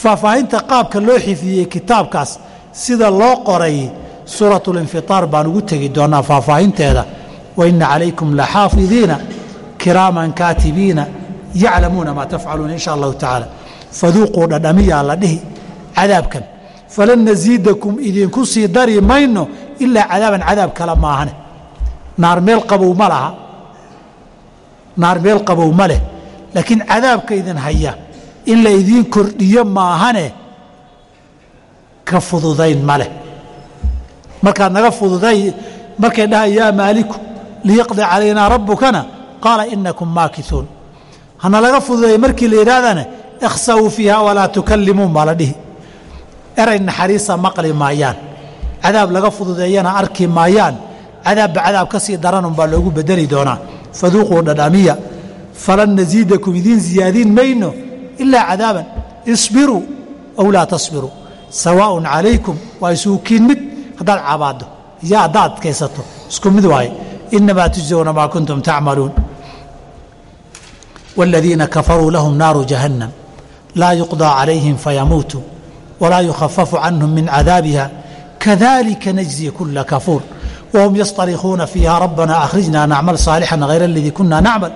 Faahfaahinta qaabka loo xifdiyey kitaabkaas sida loo qoray suurat linfiaar baan ugu tegi doonaa faahfaahinteeda. Waina calaykum laxaafidiina kiraaman kaatibiina yaclamuuna maa tafcaluuna in sha allahu tacaala faduuquu dhadhamiyaa la dhihi cadaabkan falan nasiidakum idinku sii dari mayno ilaa cadaaban cadaab kale maahane naar meel qabow ma laha naar meel qabow ma leh laakiin cadaabka idin haya in la idiin kordhiyo maahane ka fududayn ma leh markaad naga fududay markay dhaha yaa maaliku liyaqdi calaynaa rabbukana qaala inakum maakisuun hana laga fududay markii la yidhaahdana ikhsa'uu fiiha walaa tukallimuun baa la dhihi. Eray naxariisa maqli maayaan. Cadaab laga fududeeyana arki maayaan. Cadaabba cadaab ka sii daranun loogu bedeli doonaa. Faduuquu dhadhamiya. Falan nasiidakum idiin ziyaadiin mayno ilaa cadaaban. Isbiruu aw laa tasbiruu. Sawaaءun calaykum waa isuukiin mid haddaad cabaaddo. Iyo haddaad adkaysato isku mid waaye. Inamaa tujزawna maa kuntum tacmaluun wاladiina kafaruu lahum naaru jahannam laa yuqضى calayhim fayamuutuu walaa yukhafafu canhum min cadaabiha kadalika najzi kula kafuur whm yasطarikuuna fiiha rabbana akhrijna nacmal صaalixا hayra اladii kuna nacmal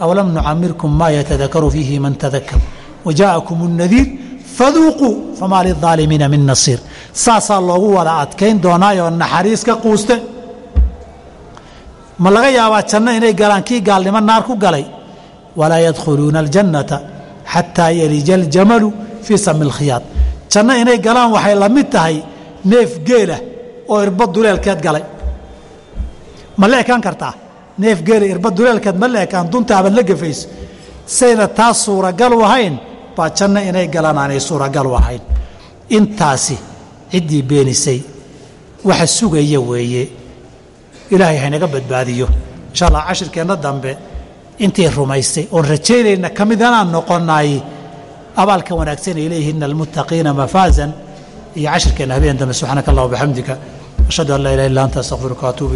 awlam nucamirkum ma yatadakaru fiihi man tadakar wajaaءakum الnadiir faduuquu famaa liلظaalimiina min nasiir saasaa loogu wada adkayn doonaayoo naxariis ka quuste ma laga yaabaa janno inay galaan kii gaalnimo naar ku galay walaa yadkhuluuna aljannata xataa yalija aljamalu fii sami lkhiyaad janno inay galaan waxay la mid tahay neef geelah oo irba duleelkeed galay. Ma la ekaan kartaa? Neef geela irba duleelkeed ma la ekaan duntaaban la gafayso sayna taas suuragal u ahayn baa janno inay galaan aanay suuragal u ahayn. Intaasi ciddii beenisay. Waxa sugaya weeye. Ilaahay haynaga badbaadiyo. Insha allah cashirkeenna dambe intii rumaystay oon rajaynayna ka mid anaan noqonay abaalka wanaagsan ay leeyihiin almuttaqiina mafaazan iyo cashirkeenna habeen dambe subxaanaka allah wabixamdika ashhadu an laa ilaha illa anta astaqfiruka waatuub